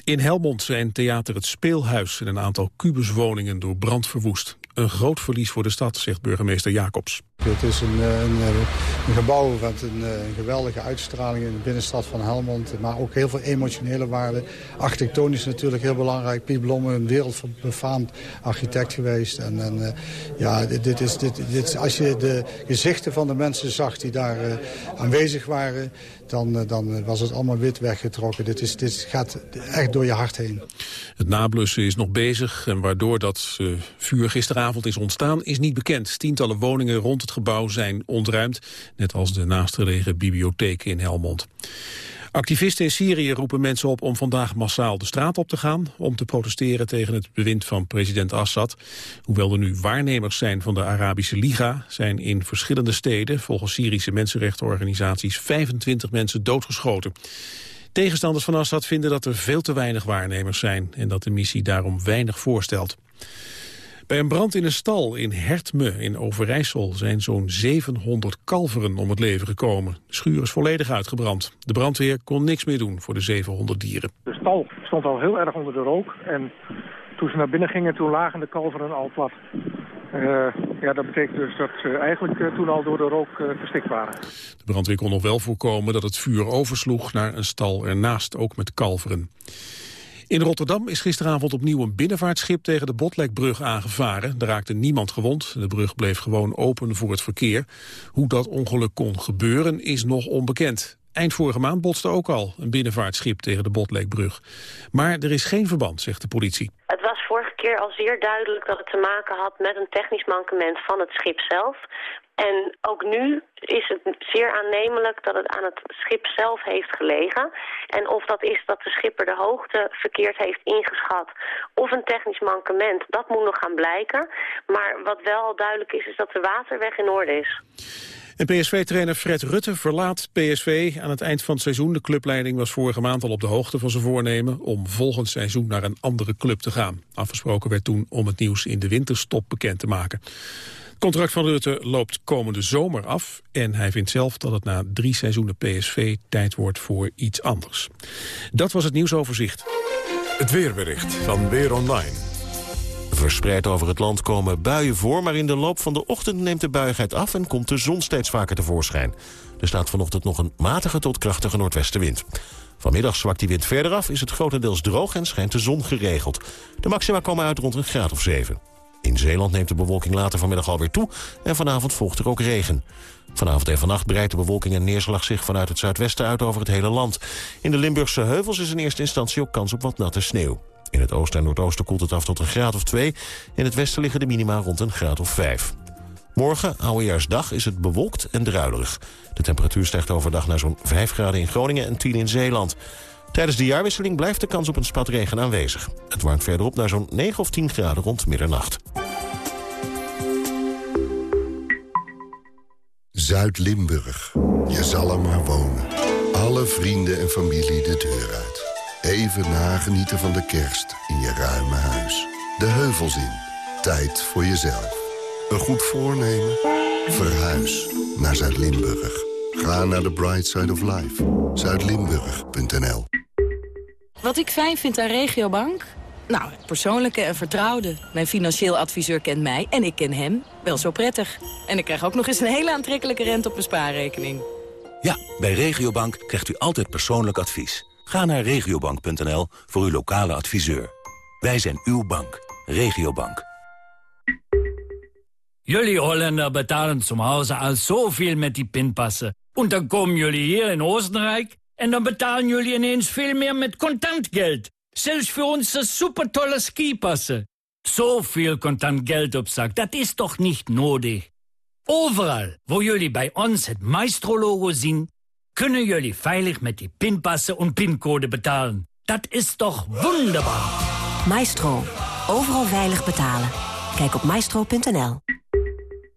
In Helmond zijn theater Het Speelhuis en een aantal kubuswoningen door brand verwoest. Een groot verlies voor de stad, zegt burgemeester Jacobs. Het is een, eh, een, eh, een gebouw met een, eh, een, geweldige uitstraling in de binnenstad van Helmond. Maar ook heel veel emotionele waarde. Architectonisch natuurlijk heel belangrijk. Piet Blom, een wereldbefaamd architect geweest. En, ja, dit, is, dit, dit, als je de gezichten van de mensen zag die daar aanwezig waren... Dan, dan was het allemaal wit weggetrokken. Dit, is, dit gaat echt door je hart heen. Het nablussen is nog bezig. En waardoor dat uh, vuur gisteravond is ontstaan is niet bekend. Tientallen woningen rond het gebouw zijn ontruimd, net als de naastgelegen bibliotheek in Helmond. Activisten in Syrië roepen mensen op om vandaag massaal de straat op te gaan... om te protesteren tegen het bewind van president Assad. Hoewel er nu waarnemers zijn van de Arabische Liga... zijn in verschillende steden, volgens Syrische mensenrechtenorganisaties... 25 mensen doodgeschoten. Tegenstanders van Assad vinden dat er veel te weinig waarnemers zijn... en dat de missie daarom weinig voorstelt. Bij een brand in een stal in Hertme in Overijssel zijn zo'n 700 kalveren om het leven gekomen. De schuur is volledig uitgebrand. De brandweer kon niks meer doen voor de 700 dieren. De stal stond al heel erg onder de rook en toen ze naar binnen gingen toen lagen de kalveren al plat. Uh, ja, dat betekent dus dat ze eigenlijk uh, toen al door de rook uh, verstikt waren. De brandweer kon nog wel voorkomen dat het vuur oversloeg naar een stal ernaast, ook met kalveren. In Rotterdam is gisteravond opnieuw een binnenvaartschip tegen de Botlekbrug aangevaren. Er raakte niemand gewond. De brug bleef gewoon open voor het verkeer. Hoe dat ongeluk kon gebeuren is nog onbekend. Eind vorige maand botste ook al een binnenvaartschip tegen de Botlekbrug. Maar er is geen verband, zegt de politie. Het was vorige keer al zeer duidelijk dat het te maken had met een technisch mankement van het schip zelf. En ook nu is het zeer aannemelijk dat het aan het schip zelf heeft gelegen. En of dat is dat de schipper de hoogte verkeerd heeft ingeschat of een technisch mankement, dat moet nog gaan blijken. Maar wat wel duidelijk is, is dat de waterweg in orde is. En PSV-trainer Fred Rutte verlaat PSV aan het eind van het seizoen. De clubleiding was vorige maand al op de hoogte van zijn voornemen... om volgend seizoen naar een andere club te gaan. Afgesproken werd toen om het nieuws in de winterstop bekend te maken. Het contract van Rutte loopt komende zomer af... en hij vindt zelf dat het na drie seizoenen PSV tijd wordt voor iets anders. Dat was het nieuwsoverzicht. Het weerbericht van Weer Online. Verspreid over het land komen buien voor, maar in de loop van de ochtend neemt de buigheid af en komt de zon steeds vaker tevoorschijn. Er staat vanochtend nog een matige tot krachtige noordwestenwind. Vanmiddag zwakt die wind verder af, is het grotendeels droog en schijnt de zon geregeld. De maxima komen uit rond een graad of 7. In Zeeland neemt de bewolking later vanmiddag alweer toe en vanavond volgt er ook regen. Vanavond en vannacht breidt de bewolking en neerslag zich vanuit het zuidwesten uit over het hele land. In de Limburgse heuvels is in eerste instantie ook kans op wat natte sneeuw. In het oosten en noordoosten koelt het af tot een graad of 2. In het westen liggen de minima rond een graad of 5. Morgen, oudejaarsdag, is het bewolkt en druilerig. De temperatuur stijgt overdag naar zo'n 5 graden in Groningen en 10 in Zeeland. Tijdens de jaarwisseling blijft de kans op een spatregen aanwezig. Het warmt verderop naar zo'n 9 of 10 graden rond middernacht. Zuid-Limburg. Je zal er maar wonen. Alle vrienden en familie de deur uit. Even nagenieten van de kerst in je ruime huis. De heuvels in. Tijd voor jezelf. Een goed voornemen? Verhuis naar Zuid-Limburg. Ga naar de Bright Side of Life. Zuidlimburg.nl Wat ik fijn vind aan Regiobank? Nou, het persoonlijke en vertrouwde. Mijn financieel adviseur kent mij en ik ken hem wel zo prettig. En ik krijg ook nog eens een hele aantrekkelijke rente op mijn spaarrekening. Ja, bij Regiobank krijgt u altijd persoonlijk advies. Ga naar regiobank.nl voor uw lokale adviseur. Wij zijn uw bank. Regiobank. Jullie Holländer betalen zum Hause al zoveel met die pinpassen. En dan komen jullie hier in Oostenrijk... en dan betalen jullie ineens veel meer met contant geld. Zelfs voor onze supertolle skipassen. Zoveel contant geld op zak, dat is toch niet nodig? Overal, waar jullie bij ons het Maestro-logo zien... kunnen jullie veilig met die pinpassen en pincode betalen. Dat is toch wonderbaar? Maestro. Overal veilig betalen. Kijk op maestro.nl.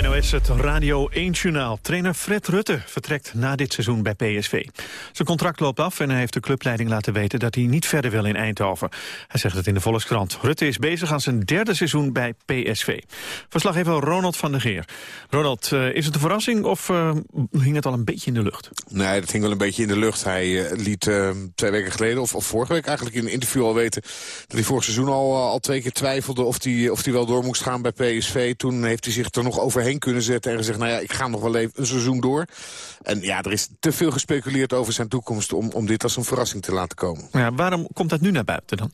NOS, het Radio 1-journaal. Trainer Fred Rutte vertrekt na dit seizoen bij PSV. Zijn contract loopt af en hij heeft de clubleiding laten weten... dat hij niet verder wil in Eindhoven. Hij zegt het in de Volkskrant. Rutte is bezig aan zijn derde seizoen bij PSV. Verslaggever Ronald van der Geer. Ronald, uh, is het een verrassing of uh, hing het al een beetje in de lucht? Nee, dat hing wel een beetje in de lucht. Hij uh, liet twee weken geleden, of, of, vorige week eigenlijk in een interview al weten... dat hij vorig seizoen al, al twee keer twijfelde of hij, of hij wel door moest gaan bij PSV. Toen heeft hij zich er nog over overheen kunnen zetten en gezegd... nou ja, ik ga nog wel even een seizoen door. En ja, er is te veel gespeculeerd over zijn toekomst... om, om dit als een verrassing te laten komen. Ja, waarom komt dat nu naar buiten dan?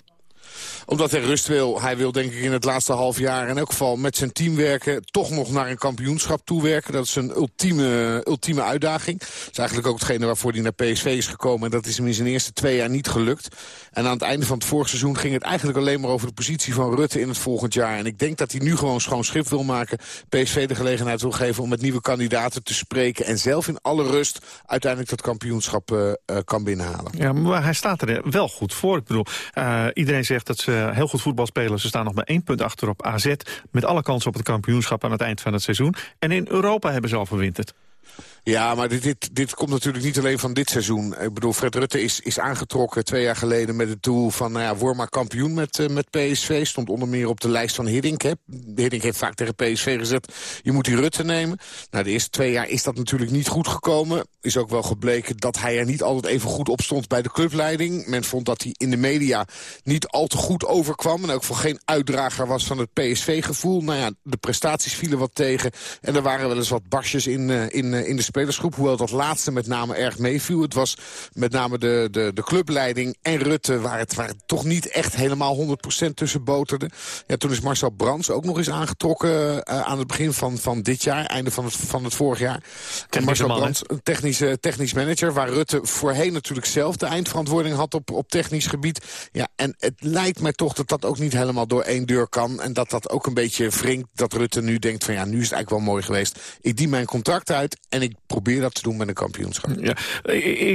Omdat hij rust wil. Hij wil denk ik in het laatste half jaar in elk geval met zijn team werken. Toch nog naar een kampioenschap toewerken. Dat is een ultieme, ultieme uitdaging. Dat is eigenlijk ook hetgene waarvoor hij naar PSV is gekomen. En dat is hem in zijn eerste twee jaar niet gelukt. En aan het einde van het vorige seizoen ging het eigenlijk alleen maar over de positie van Rutte in het volgend jaar. En ik denk dat hij nu gewoon schoon schip wil maken. PSV de gelegenheid wil geven om met nieuwe kandidaten te spreken. En zelf in alle rust uiteindelijk dat kampioenschap uh, uh, kan binnenhalen. Ja, maar hij staat er wel goed voor. Ik bedoel, uh, iedereen zegt dat ze heel goed voetbal spelen. Ze staan nog maar één punt achter op AZ. Met alle kans op het kampioenschap aan het eind van het seizoen. En in Europa hebben ze al verwinterd. Ja, maar dit, dit, dit komt natuurlijk niet alleen van dit seizoen. Ik bedoel, Fred Rutte is, is aangetrokken twee jaar geleden met het doel van... nou ja, word maar kampioen met, uh, met PSV. Stond onder meer op de lijst van Hiddink. Hè. Hiddink heeft vaak tegen PSV gezet, je moet die Rutte nemen. Nou, de eerste twee jaar is dat natuurlijk niet goed gekomen. Is ook wel gebleken dat hij er niet altijd even goed op stond bij de clubleiding. Men vond dat hij in de media niet al te goed overkwam. En ook voor geen uitdrager was van het PSV-gevoel. Nou ja, de prestaties vielen wat tegen. En er waren wel eens wat barsjes in, uh, in, uh, in de spelersgroep. Hoewel dat laatste met name erg meeviel. Het was met name de, de, de clubleiding en Rutte... waar het, waar het toch niet echt helemaal 100% tussen boterde. Ja, toen is Marcel Brands ook nog eens aangetrokken... Uh, aan het begin van, van dit jaar, einde van het, van het vorig jaar. En Marcel Brands, een technische, technisch manager... waar Rutte voorheen natuurlijk zelf de eindverantwoording had op, op technisch gebied. Ja, en het lijkt mij toch dat dat ook niet helemaal door één deur kan. En dat dat ook een beetje wringt dat Rutte nu denkt van... ja, nu is het eigenlijk wel mooi geweest. Ik dien mijn contract uit en ik probeer dat te doen met een kampioenschap. Ja.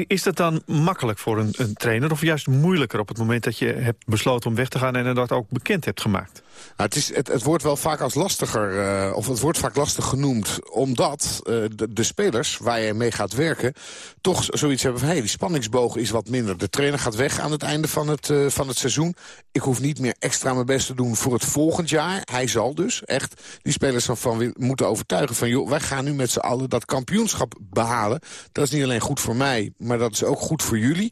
Is dat dan makkelijk voor een, een, trainer of juist moeilijker op het moment dat je hebt besloten om weg te gaan en dat ook bekend hebt gemaakt? Nou, het, het, wordt wel vaak als lastiger, uh, of het wordt vaak lastig genoemd... omdat uh, de, spelers waar je mee gaat werken... toch zoiets hebben van, hé, hey, die spanningsboog is wat minder. De trainer gaat weg aan het einde van het, uh, van het seizoen. Ik hoef niet meer extra mijn best te doen voor het volgend jaar. Hij zal dus echt die spelers van moeten overtuigen van... joh, wij gaan nu met z'n allen dat kampioenschap behalen. Dat is niet alleen goed voor mij, maar dat is ook goed voor jullie.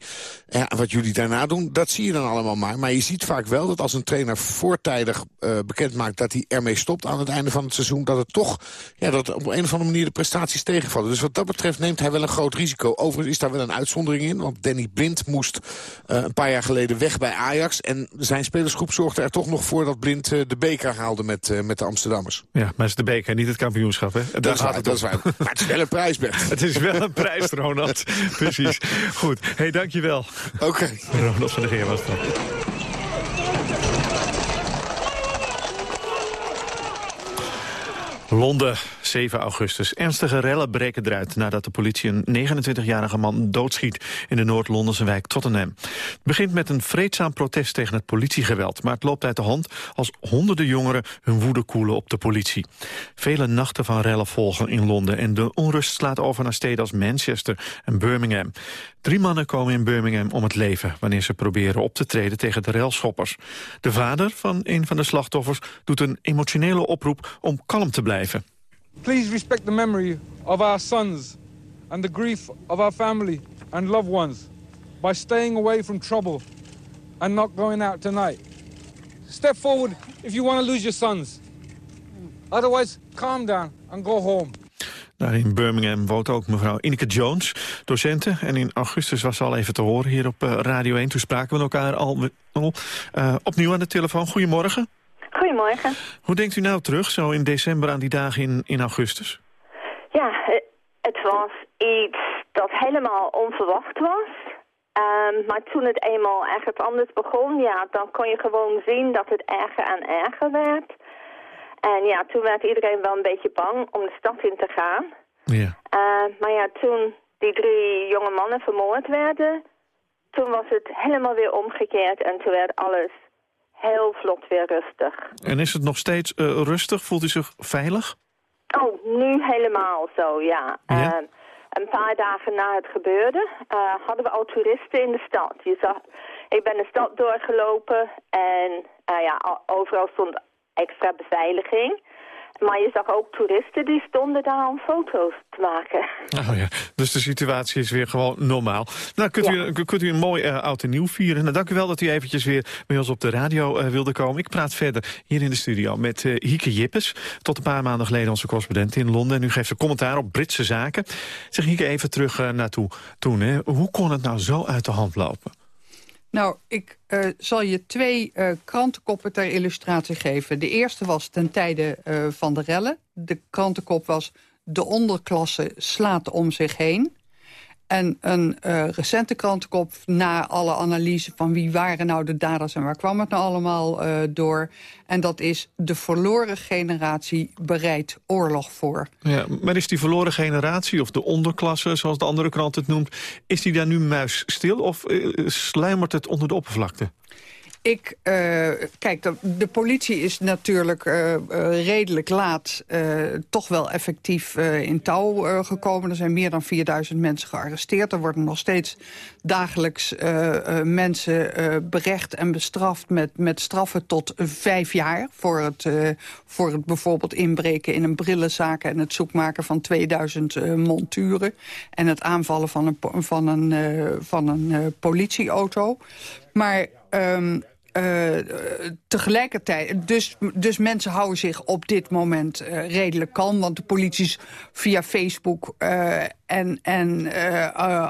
Ja, wat jullie daarna doen, dat zie je dan allemaal maar. Maar je ziet vaak wel dat als een trainer voortijdig uh, bekend maakt dat hij ermee stopt aan het einde van het seizoen... dat het toch ja, dat op een of andere manier de prestaties tegenvallen. Dus wat dat betreft neemt hij wel een groot risico. Overigens is daar wel een uitzondering in. Want Danny Blind moest uh, een paar jaar geleden weg bij Ajax. En zijn spelersgroep zorgde er toch nog voor dat Blind uh, de beker haalde met, met de Amsterdammers. Ja, maar het is de beker, niet het kampioenschap. Hè? Dat, dat, is waar, dat is waar. Maar het is wel een prijs, Bert. het is wel een prijs, Ronald. Precies. Goed. Hé, hey, dankjewel. Oké. Okay. Londen, 7 augustus. Ernstige rellen breken eruit nadat de politie een 29-jarige man doodschiet in de Noord-Londense wijk Tottenham. Het begint met een vreedzaam protest tegen het politiegeweld, maar het loopt uit de hand als honderden jongeren hun woede koelen op de politie. Vele nachten van rellen volgen in Londen en de onrust slaat over naar steden als Manchester en Birmingham. Drie mannen komen in Birmingham om het leven wanneer ze proberen op te treden tegen de railschoppers. De vader van een van de slachtoffers doet een emotionele oproep om kalm te blijven. Please respect the memory of our sons and the grief of our family and loved ones by staying away from trouble and not going out tonight. Step forward if you want to lose your sons. Otherwise, calm down and go home. Daar in Birmingham woont ook mevrouw Ineke Jones, docenten. En in augustus was ze al even te horen hier op uh, Radio 1. Toen spraken we elkaar al uh, opnieuw aan de telefoon. Goedemorgen. Goedemorgen. Hoe denkt u nou terug, zo in december aan die dagen in, in augustus? Ja, het was iets dat helemaal onverwacht was. Um, maar toen het eenmaal echt anders begon, ja, dan kon je gewoon zien dat het erger en erger werd. En ja, toen werd iedereen wel een beetje bang om de stad in te gaan. Ja. Uh, maar ja, toen die drie jonge mannen vermoord werden, toen was het helemaal weer omgekeerd en toen werd alles heel vlot weer rustig. En is het nog steeds uh, rustig? Voelt u zich veilig? Oh, nu helemaal zo, ja. ja? Uh, een paar dagen na het gebeurde uh, hadden we al toeristen in de stad. Je zag, ik ben de stad doorgelopen en ja, overal stond extra beveiliging. Maar je zag ook toeristen die stonden daar om foto's te maken. Oh ja, dus de situatie is weer gewoon normaal. Nou, kunt, ja. u, kunt u een mooi uh, oud en nieuw vieren. Nou, dank u wel dat u eventjes weer bij ons op de radio uh, wilde komen. Ik praat verder hier in de studio met uh, Hieke Jippes. Tot een paar maanden geleden onze correspondent in Londen. En u geeft een commentaar op Britse zaken. Zeg Hieke even terug naartoe toen. Hè. Hoe kon het nou zo uit de hand lopen? Nou, ik uh, zal je twee uh, krantenkoppen ter illustratie geven. De eerste was ten tijde uh, van de rellen. De krantenkop was... de onderklasse slaat om zich heen. En een uh, recente krantenkop na alle analyse van wie waren nou de daders en waar kwam het nou allemaal uh, door. En dat is de verloren generatie bereidt oorlog voor. Ja, maar is die verloren generatie of de onderklasse, zoals de andere krant het noemt, is die daar nu muisstil of uh, het onder de oppervlakte? Ik, uh, kijk, de, politie is natuurlijk uh, uh, redelijk laat toch wel effectief in touw gekomen. Er zijn meer dan 4000 mensen gearresteerd. Er worden nog steeds dagelijks mensen berecht en bestraft met, met straffen tot vijf jaar. Voor het, voor het bijvoorbeeld inbreken in een brillenzaak en het zoekmaken van 2000 monturen. En het aanvallen van een, van een, van een politieauto. Maar... Um, uh, tegelijkertijd, dus, dus mensen houden zich op dit moment uh, redelijk kalm. Want de politie via Facebook uh, en, en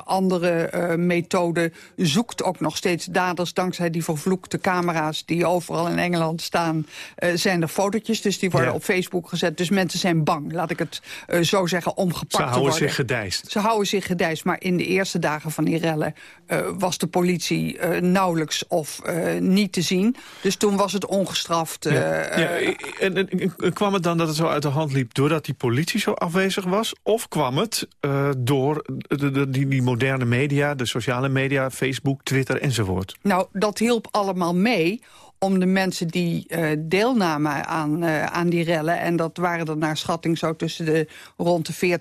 andere methoden zoekt ook nog steeds daders. Dankzij die vervloekte camera's die overal in Engeland staan, zijn er fotootjes. Dus die worden ja. op Facebook gezet. Dus mensen zijn bang, laat ik het zo zeggen, om gepakt te worden. Ze houden zich gedijst. Ze houden zich gedijst, maar in de eerste dagen van die rellen was de politie nauwelijks of niet te zien. Dus toen was het ongestraft. Ja. ja. En, en, en, kwam het dan dat het zo uit de hand liep doordat die politie zo afwezig was? Of kwam het uh, door de, de, die, die moderne media, de sociale media, Facebook, Twitter enzovoort? Nou, dat hielp allemaal mee om de mensen die uh, deelnamen aan, uh, aan die rellen... en dat waren er naar schatting zo tussen de rond de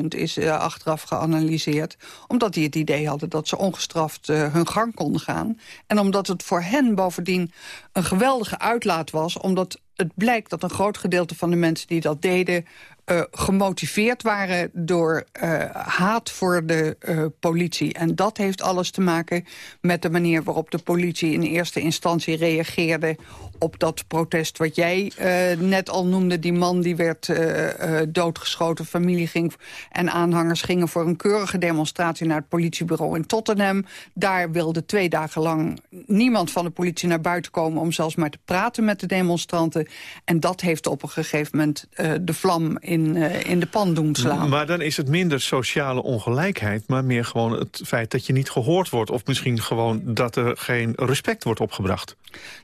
14.000 is achteraf geanalyseerd... omdat die het idee hadden dat ze ongestraft hun gang konden gaan. En omdat het voor hen bovendien een geweldige uitlaat was... omdat het blijkt dat een groot gedeelte van de mensen die dat deden... Uh, gemotiveerd waren door uh, haat voor de uh, politie. En dat heeft alles te maken met de manier waarop de politie in eerste instantie reageerde op dat protest wat jij uh, net al noemde. Die man die werd uh, uh, doodgeschoten. Familie ging en aanhangers gingen voor een keurige demonstratie... naar het politiebureau in Tottenham. Daar wilde twee dagen lang niemand van de politie naar buiten komen... om zelfs maar te praten met de demonstranten. En dat heeft op een gegeven moment de vlam in, in de pan doen slaan. Maar dan is het minder sociale ongelijkheid... maar meer gewoon het feit dat je niet gehoord wordt... of misschien gewoon dat er geen respect wordt opgebracht.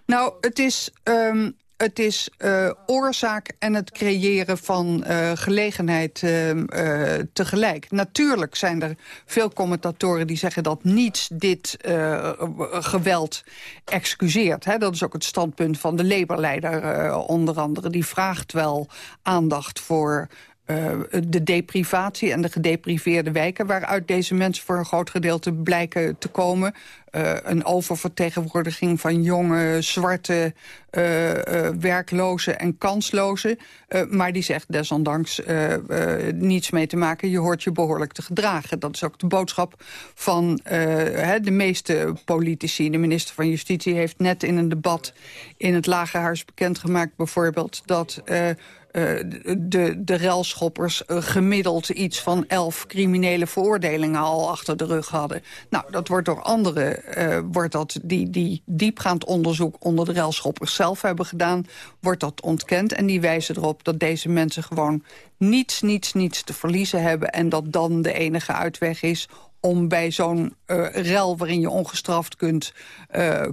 Nou, het is... Um, het is uh, oorzaak en het creëren van uh, gelegenheid uh, tegelijk. Natuurlijk zijn er veel commentatoren die zeggen dat niets dit geweld excuseert. Hè? Dat is ook het standpunt van de Labour-leider onder andere. Die vraagt wel aandacht voor uh, de deprivatie en de gedepriveerde wijken... waaruit deze mensen voor een groot gedeelte blijken te komen. Uh, een oververtegenwoordiging van jonge, zwarte, uh, werklozen en kanslozen. maar die zegt desondanks niets mee te maken. Je hoort je behoorlijk te gedragen. Dat is ook de boodschap van de meeste politici. De minister van Justitie heeft net in een debat in het Lagerhuis bekendgemaakt... bijvoorbeeld dat de, de relschoppers uh, gemiddeld iets van elf criminele veroordelingen al achter de rug hadden. Nou, dat wordt door anderen, uh, wordt dat, die, die diepgaand onderzoek onder de relschoppers zelf hebben gedaan, wordt dat ontkend. En die wijzen erop dat deze mensen gewoon niets, niets, niets te verliezen hebben en dat dan de enige uitweg is om bij zo'n uh, rel waarin je ongestraft kunt,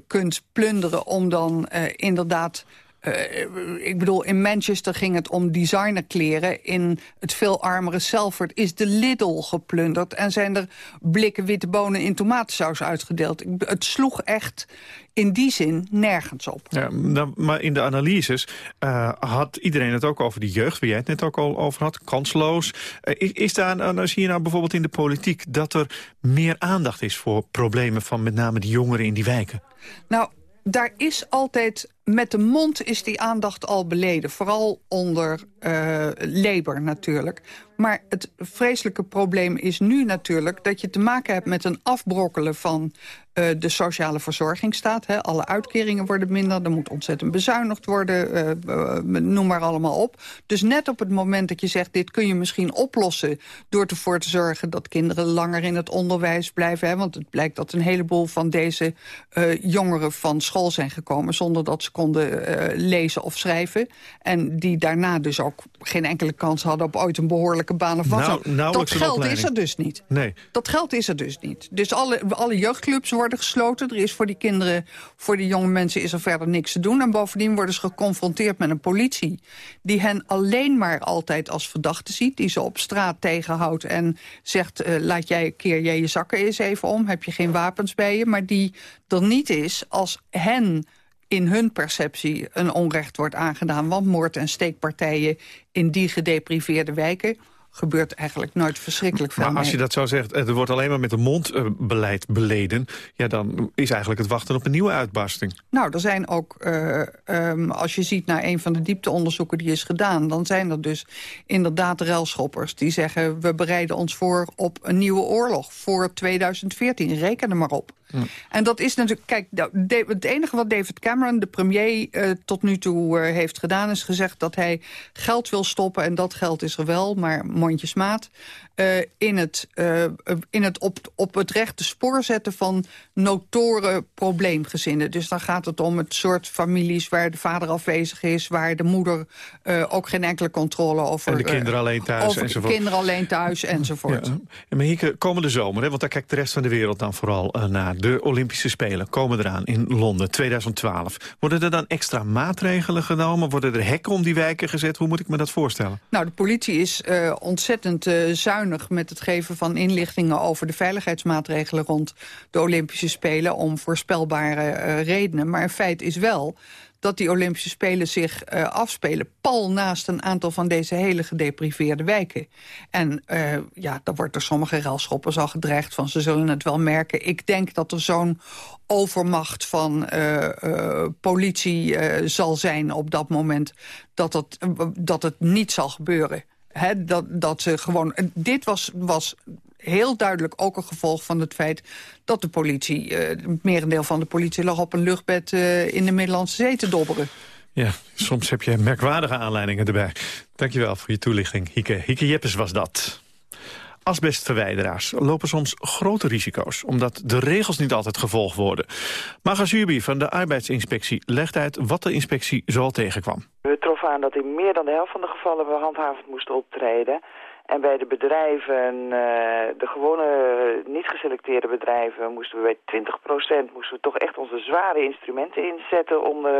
kunt plunderen... om dan inderdaad uh, ik bedoel, in Manchester ging het om designerkleren. In het veel armere Salford is de Lidl geplunderd... en zijn er blikken witte bonen in tomatensaus uitgedeeld. Het sloeg echt in die zin nergens op. Ja, maar in de analyses uh, had iedereen het ook over de jeugd... waar jij het net ook al over had, kansloos. Uh, is, is daar, uh, zie je nou bijvoorbeeld in de politiek... dat er meer aandacht is voor problemen van met name de jongeren in die wijken? Nou, daar is altijd met de mond is die aandacht al beleden. Vooral onder uh, Labour natuurlijk. Maar het vreselijke probleem is nu natuurlijk... dat je te maken hebt met een afbrokkelen van uh, de sociale verzorgingsstaat. Hè. Alle uitkeringen worden minder, er moet ontzettend bezuinigd worden. Uh, noem maar allemaal op. Dus net op het moment dat je zegt... dit kun je misschien oplossen door ervoor te zorgen... dat kinderen langer in het onderwijs blijven. Hè, want het blijkt dat een heleboel van deze jongeren van school zijn gekomen... zonder dat ze konden uh, lezen of schrijven. En die daarna dus ook geen enkele kans hadden op ooit een behoorlijke baan of wat nou, Dat geld is er dus niet. Nee. Dat geld is er dus niet. Dus alle, alle jeugdclubs worden gesloten. Er is voor die kinderen, voor die jonge mensen is er verder niks te doen. En bovendien worden ze geconfronteerd met een politie... die hen alleen maar altijd als verdachte ziet. Die ze op straat tegenhoudt en zegt... Uh, laat jij, keer jij je zakken eens even om. Heb je geen wapens bij je. Maar die er niet is als hen in hun perceptie een onrecht wordt aangedaan. Want moord- en steekpartijen in die gedepriveerde wijken gebeurt eigenlijk nooit verschrikkelijk veel Maar als je dat zo zegt, er wordt alleen maar met een mondbeleid beleden... ja, dan is eigenlijk het wachten op een nieuwe uitbarsting. Nou, er zijn ook, uh, um, als je ziet naar een van de diepteonderzoeken die is gedaan... dan zijn er dus inderdaad relschoppers die zeggen... we bereiden ons voor op een nieuwe oorlog voor 2014. Reken er maar op. En dat is natuurlijk... Kijk, het enige wat David Cameron, de premier, uh, tot nu toe uh, heeft gedaan... is gezegd dat hij geld wil stoppen. En dat geld is er wel, maar mondjesmaat. Uh, in het, uh, in het op, op het rechte spoor zetten van notoren probleemgezinnen. Dus dan gaat het om het soort families waar de vader afwezig is... waar de moeder uh, ook geen enkele controle over... En de kinderen alleen thuis over enzovoort. kinderen alleen thuis enzovoort. Ja. Maar hier komende zomer, hè, want daar kijkt de rest van de wereld dan vooral naar. De Olympische Spelen komen eraan in Londen 2012. Worden er dan extra maatregelen genomen? Worden er hekken om die wijken gezet? Hoe moet ik me dat voorstellen? Nou, de politie is ontzettend zuinig met het geven van inlichtingen over de veiligheidsmaatregelen rond de Olympische Spelen om voorspelbare uh, redenen. Maar een feit is wel dat die Olympische Spelen zich uh, afspelen... pal naast een aantal van deze hele gedepriveerde wijken. En uh, ja, dan wordt er sommige relschoppers al gedreigd van... ze zullen het wel merken. Ik denk dat er zo'n overmacht van politie zal zijn op dat moment... dat het, dat het niet zal gebeuren dat, dat ze gewoon... Dit was, was heel duidelijk ook een gevolg van het feit... dat de politie, uh, het merendeel van de politie lag op een luchtbed uh, in de Middellandse Zee te dobberen. Ja, soms heb je merkwaardige aanleidingen erbij. Dankjewel voor je toelichting, Hieke. Hieke Jeppes was dat. Asbestverwijderaars lopen soms grote risico's... omdat de regels niet altijd gevolgd worden. Maga Zuurbi van de Arbeidsinspectie legt uit wat de inspectie zo tegenkwam. We troffen aan dat in meer dan de helft van de gevallen we handhavend moesten optreden... En bij de bedrijven, eh, de gewone niet geselecteerde bedrijven, moesten we bij 20% moesten we toch echt onze zware instrumenten inzetten om uh,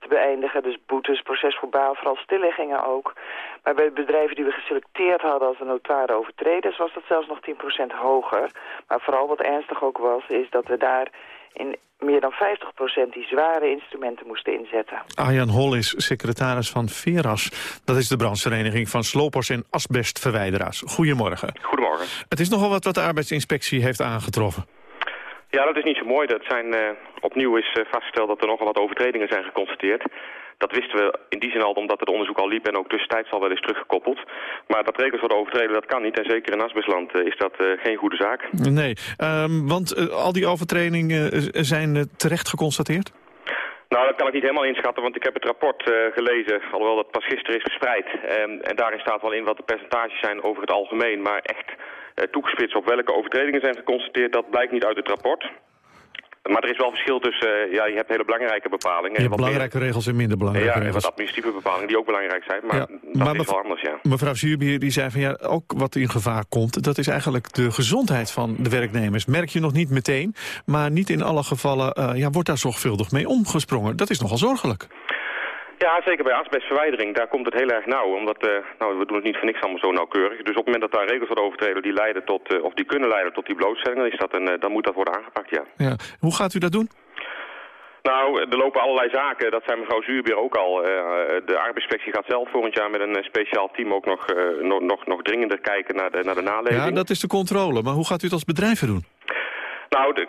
te beëindigen. Dus boetes, procesverbaal, vooral stilleggingen ook. Maar bij de bedrijven die we geselecteerd hadden als de notoire overtreders was dat zelfs nog 10% hoger. Maar vooral wat ernstig ook was, is dat we daar in meer dan 50% die zware instrumenten moesten inzetten. Arjan Hol is secretaris van Veras. Dat is de branchevereniging van slopers en asbestverwijderaars. Goedemorgen. Goedemorgen. Het is nogal wat wat de arbeidsinspectie heeft aangetroffen. Ja, dat is niet zo mooi. Dat zijn, uh, opnieuw is uh, vastgesteld dat er nogal wat overtredingen zijn geconstateerd. Dat wisten we in die zin al omdat het onderzoek al liep en ook tussentijds al wel eens teruggekoppeld. Maar dat regels worden overtreden, dat kan niet. En zeker in asbestland uh, is dat geen goede zaak. Nee, um, want al die overtredingen zijn terecht geconstateerd? Nou, dat kan ik niet helemaal inschatten, want ik heb het rapport uh, gelezen, alhoewel dat pas gisteren is verspreid. Um, en daarin staat wel in wat de percentages zijn over het algemeen, maar echt toegespitst op welke overtredingen zijn geconstateerd, dat blijkt niet uit het rapport. Maar er is wel verschil tussen, uh, ja, je hebt hele belangrijke bepalingen. Je hebt belangrijke meer... regels en minder belangrijke ja, regels. Ja, administratieve bepalingen die ook belangrijk zijn, maar ja, dat maar is wel anders, ja. Mevrouw Zuurbier die zei van ja, ook wat in gevaar komt, dat is eigenlijk de gezondheid van de werknemers. Merk je nog niet meteen, maar niet in alle gevallen uh, ja, wordt daar zorgvuldig mee omgesprongen. Dat is nogal zorgelijk. Ja, zeker bij asbestverwijdering. Daar komt het heel erg nauw. Omdat, uh, nou, we doen het niet voor niks allemaal zo nauwkeurig. Dus op het moment dat daar regels worden overtreden die leiden tot, uh, of die kunnen leiden tot die blootstelling, dan, is dat een, uh, dan moet dat worden aangepakt, ja. ja. Hoe gaat u dat doen? Nou, er lopen allerlei zaken. Dat zei mevrouw Zuurbeer ook al. Uh, de arbeidsinspectie gaat zelf volgend jaar met een speciaal team ook nog, nog, nog, nog dringender kijken naar de, naar de naleving. Ja, dat is de controle. Maar hoe gaat u het als bedrijven doen? Nou, de,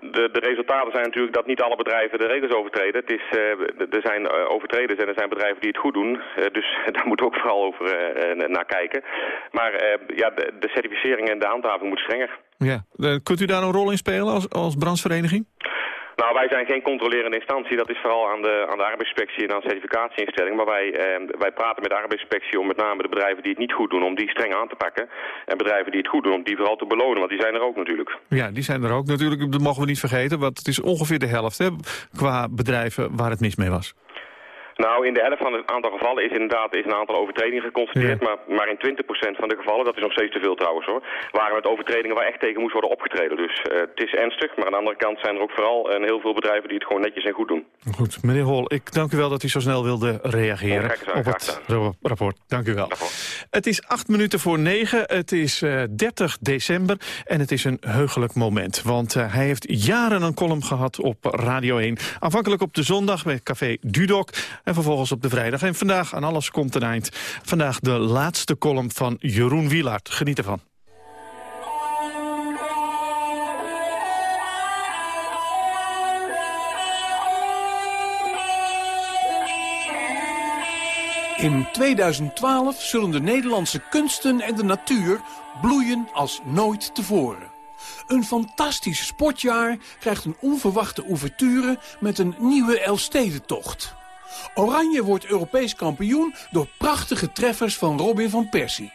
de, de, resultaten zijn natuurlijk dat niet alle bedrijven de regels overtreden. Het is, uh, er zijn uh, overtreders en er zijn bedrijven die het goed doen. Uh, dus daar moeten we ook vooral over naar kijken. Maar ja, de, de, certificering en de handhaving moet strenger. Ja. kunt u daar een rol in spelen als, als branchevereniging? Nou, wij zijn geen controlerende instantie. Dat is vooral aan de, aan de arbeidsinspectie en aan de certificatieinstelling. Maar wij, eh, wij praten met de arbeidsinspectie om met name de bedrijven die het niet goed doen... om die streng aan te pakken. En bedrijven die het goed doen, om die vooral te belonen. Want die zijn er ook natuurlijk. Ja, die zijn er ook natuurlijk. Dat mogen we niet vergeten. Want het is ongeveer de helft hè, qua bedrijven waar het mis mee was. Nou, in de helft van het aantal gevallen is inderdaad is een aantal overtredingen geconstateerd. Ja. Maar, maar in 20% van de gevallen, dat is nog steeds te veel trouwens hoor, waren het overtredingen waar echt tegen moest worden opgetreden. Dus uh, het is ernstig, maar aan de andere kant zijn er ook vooral uh, heel veel bedrijven die het gewoon netjes en goed doen. Goed, meneer Hol, ik dank u wel dat u zo snel wilde reageren ja, op het rapport. Dank u wel. Het is acht minuten voor negen, het is uh, 30 december en het is een heugelijk moment. Want hij heeft jaren een column gehad op Radio 1. Aanvankelijk op de zondag bij Café Dudok en vervolgens op de vrijdag. En vandaag aan alles komt een eind. Vandaag de laatste column van Jeroen Wielaert. Geniet ervan. In 2012 zullen de Nederlandse kunsten en de natuur bloeien als nooit tevoren. Een fantastisch sportjaar krijgt een onverwachte ouverture met een nieuwe Elfstedentocht. Oranje wordt Europees kampioen door prachtige treffers van Robin van Persie.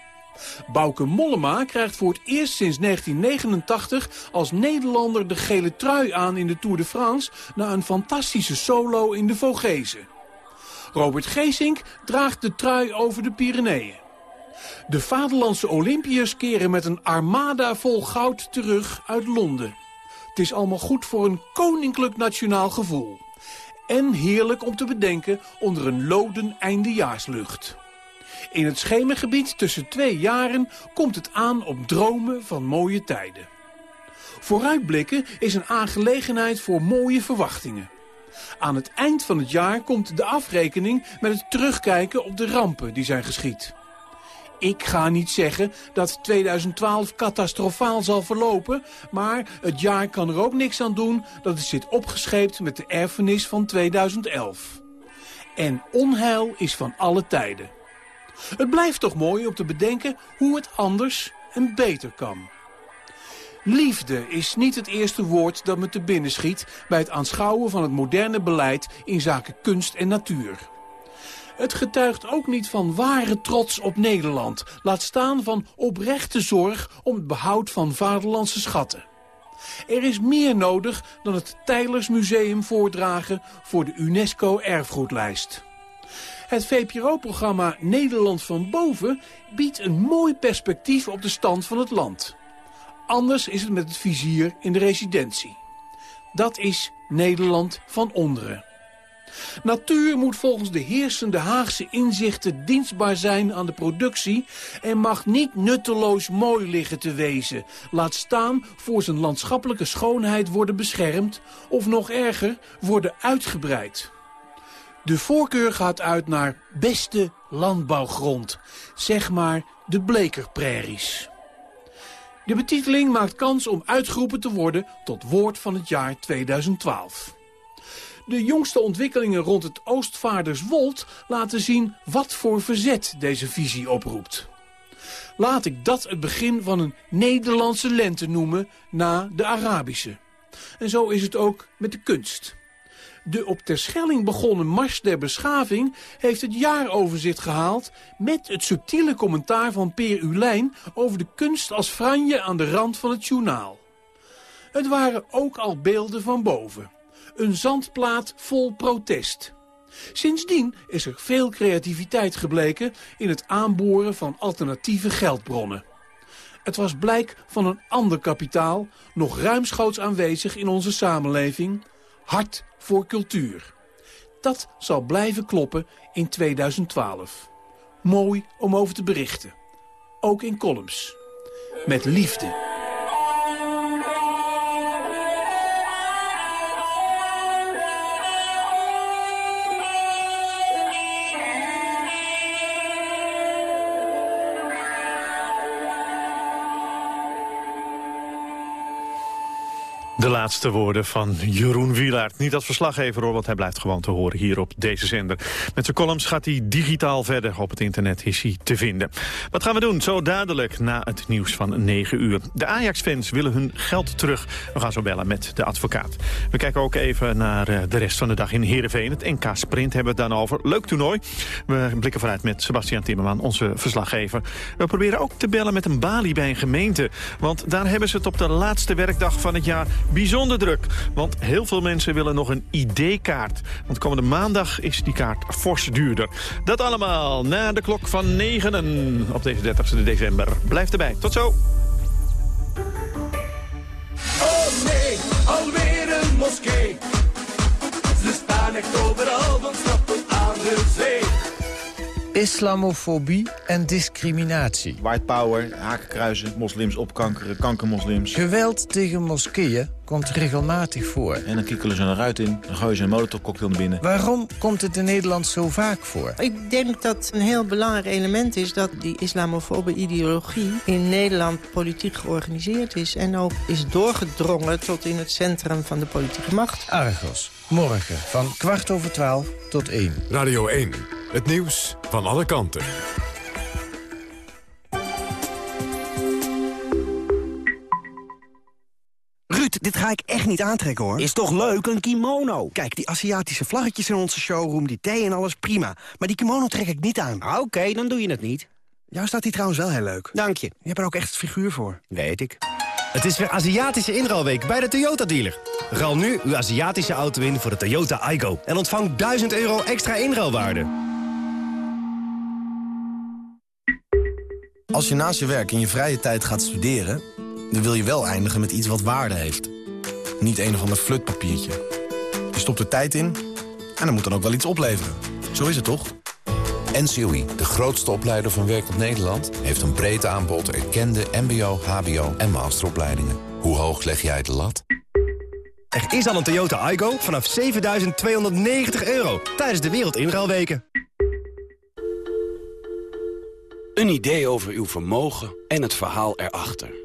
Bouke Mollema krijgt voor het eerst sinds 1989 als Nederlander de gele trui aan in de Tour de France... na een fantastische solo in de Vogezen. Robert Geesink draagt de trui over de Pyreneeën. De vaderlandse Olympiërs keren met een armada vol goud terug uit Londen. Het is allemaal goed voor een koninklijk nationaal gevoel. En heerlijk om te bedenken onder een loden eindejaarslucht. In het schemergebied tussen twee jaren komt het aan op dromen van mooie tijden. Vooruitblikken is een aangelegenheid voor mooie verwachtingen. Aan het eind van het jaar komt de afrekening met het terugkijken op de rampen die zijn geschied. Ik ga niet zeggen dat 2012 catastrofaal zal verlopen... maar het jaar kan er ook niks aan doen dat het zit opgescheept met de erfenis van 2011. En onheil is van alle tijden. Het blijft toch mooi om te bedenken hoe het anders en beter kan. Liefde is niet het eerste woord dat me te binnen schiet... bij het aanschouwen van het moderne beleid in zaken kunst en natuur. Het getuigt ook niet van ware trots op Nederland. Laat staan van oprechte zorg om het behoud van vaderlandse schatten. Er is meer nodig dan het Tijlersmuseum voordragen voor de UNESCO-erfgoedlijst. Het VPRO-programma Nederland van Boven biedt een mooi perspectief op de stand van het land. Anders is het met het vizier in de residentie. Dat is Nederland van onderen. Natuur moet volgens de heersende Haagse inzichten dienstbaar zijn aan de productie... en mag niet nutteloos mooi liggen te wezen. Laat staan voor zijn landschappelijke schoonheid worden beschermd... of nog erger, worden uitgebreid. De voorkeur gaat uit naar beste landbouwgrond. Zeg maar de blekerprairies. De betiteling maakt kans om uitgeroepen te worden tot woord van het jaar 2012. De jongste ontwikkelingen rond het Oostvaarderswold laten zien wat voor verzet deze visie oproept. Laat ik dat het begin van een Nederlandse lente noemen na de Arabische. En zo is het ook met de kunst. De op Terschelling begonnen Mars der Beschaving heeft het jaaroverzicht gehaald... met het subtiele commentaar van Peer Ulijn over de kunst als franje aan de rand van het journaal. Het waren ook al beelden van boven. Een zandplaat vol protest. Sindsdien is er veel creativiteit gebleken in het aanboren van alternatieve geldbronnen. Het was blijk van een ander kapitaal, nog ruimschoots aanwezig in onze samenleving, hart voor cultuur. Dat zal blijven kloppen in 2012. Mooi om over te berichten. Ook in columns. Met liefde. De laatste woorden van Jeroen Wielaert. Niet als verslaggever hoor, want hij blijft gewoon te horen hier op deze zender. Met zijn columns gaat hij digitaal verder. Op het internet is hij te vinden. Wat gaan we doen? Zo dadelijk na het nieuws van 9 uur. De Ajax-fans willen hun geld terug. We gaan zo bellen met de advocaat. We kijken ook even naar eh, de rest van de dag in Heerenveen. Het NK Sprint hebben we het dan over. Leuk toernooi. We blikken vooruit met Sebastian Timmerman, onze verslaggever. We proberen ook te bellen met een balie bij een gemeente. Want daar hebben ze het op de laatste werkdag van het jaar bijzonder druk. Want heel veel mensen willen nog een ID-kaart. Want komende maandag is die kaart fors duurder. Dat allemaal na de klok van 9 op deze 30 december. Blijf erbij. Tot zo. Oh nee, alweer een moskee. Ze staan echt overal van stad aan de zee. Islamofobie en discriminatie. White power, hakenkruisen, moslims opkankeren, kankermoslims. Geweld tegen moskeeën komt regelmatig voor. En dan kikkelen ze een ruit in, dan gooien ze een molotovcocktail naar binnen. Waarom komt het in Nederland zo vaak voor? Ik denk dat een heel belangrijk element is dat die islamofobe ideologie in Nederland politiek georganiseerd is. En ook is doorgedrongen tot in het centrum van de politieke macht. Argos, morgen van kwart over twaalf tot één. Radio 1, het nieuws van alle kanten. Dit ga ik echt niet aantrekken, hoor. Is toch leuk, een kimono? Kijk, die Aziatische vlaggetjes in onze showroom, die thee en alles, prima. Maar die kimono trek ik niet aan. Ah, Oké, dan doe je het niet. Jou staat die trouwens wel heel leuk. Dank je. Je hebt er ook echt het figuur voor. Weet ik. Het is weer Aziatische inruilweek bij de Toyota-dealer. Ruil nu uw Aziatische auto in voor de Toyota Aygo. En ontvang 1000 euro extra inruilwaarde. Als je naast je werk in je vrije tijd gaat studeren... dan wil je wel eindigen met iets wat waarde heeft. Niet een of ander flutpapiertje. Je stopt er tijd in en er moet dan ook wel iets opleveren. Zo is het toch? NCOI, de grootste opleider van werkend Nederland... heeft een breed aanbod erkende mbo, hbo en masteropleidingen. Hoe hoog leg jij de lat? Er is al een Toyota Aygo vanaf 7.290 euro tijdens de Wereldinruilweken. Een idee over uw vermogen en het verhaal erachter.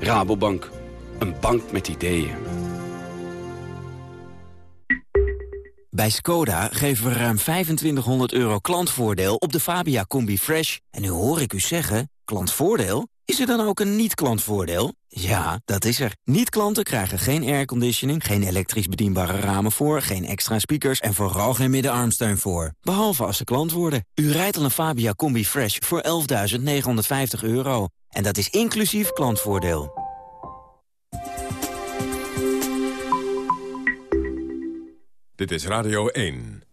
Rabobank, een bank met ideeën. Bij Skoda geven we ruim 2500 euro klantvoordeel op de Fabia Combi Fresh. En nu hoor ik u zeggen, klantvoordeel? Is er dan ook een niet-klantvoordeel? Ja, dat is er. Niet-klanten krijgen geen airconditioning, geen elektrisch bedienbare ramen voor, geen extra speakers en vooral geen middenarmsteun voor. Behalve als ze klant worden. U rijdt al een Fabia Combi Fresh voor 11.950 euro. En dat is inclusief klantvoordeel. Dit is Radio 1.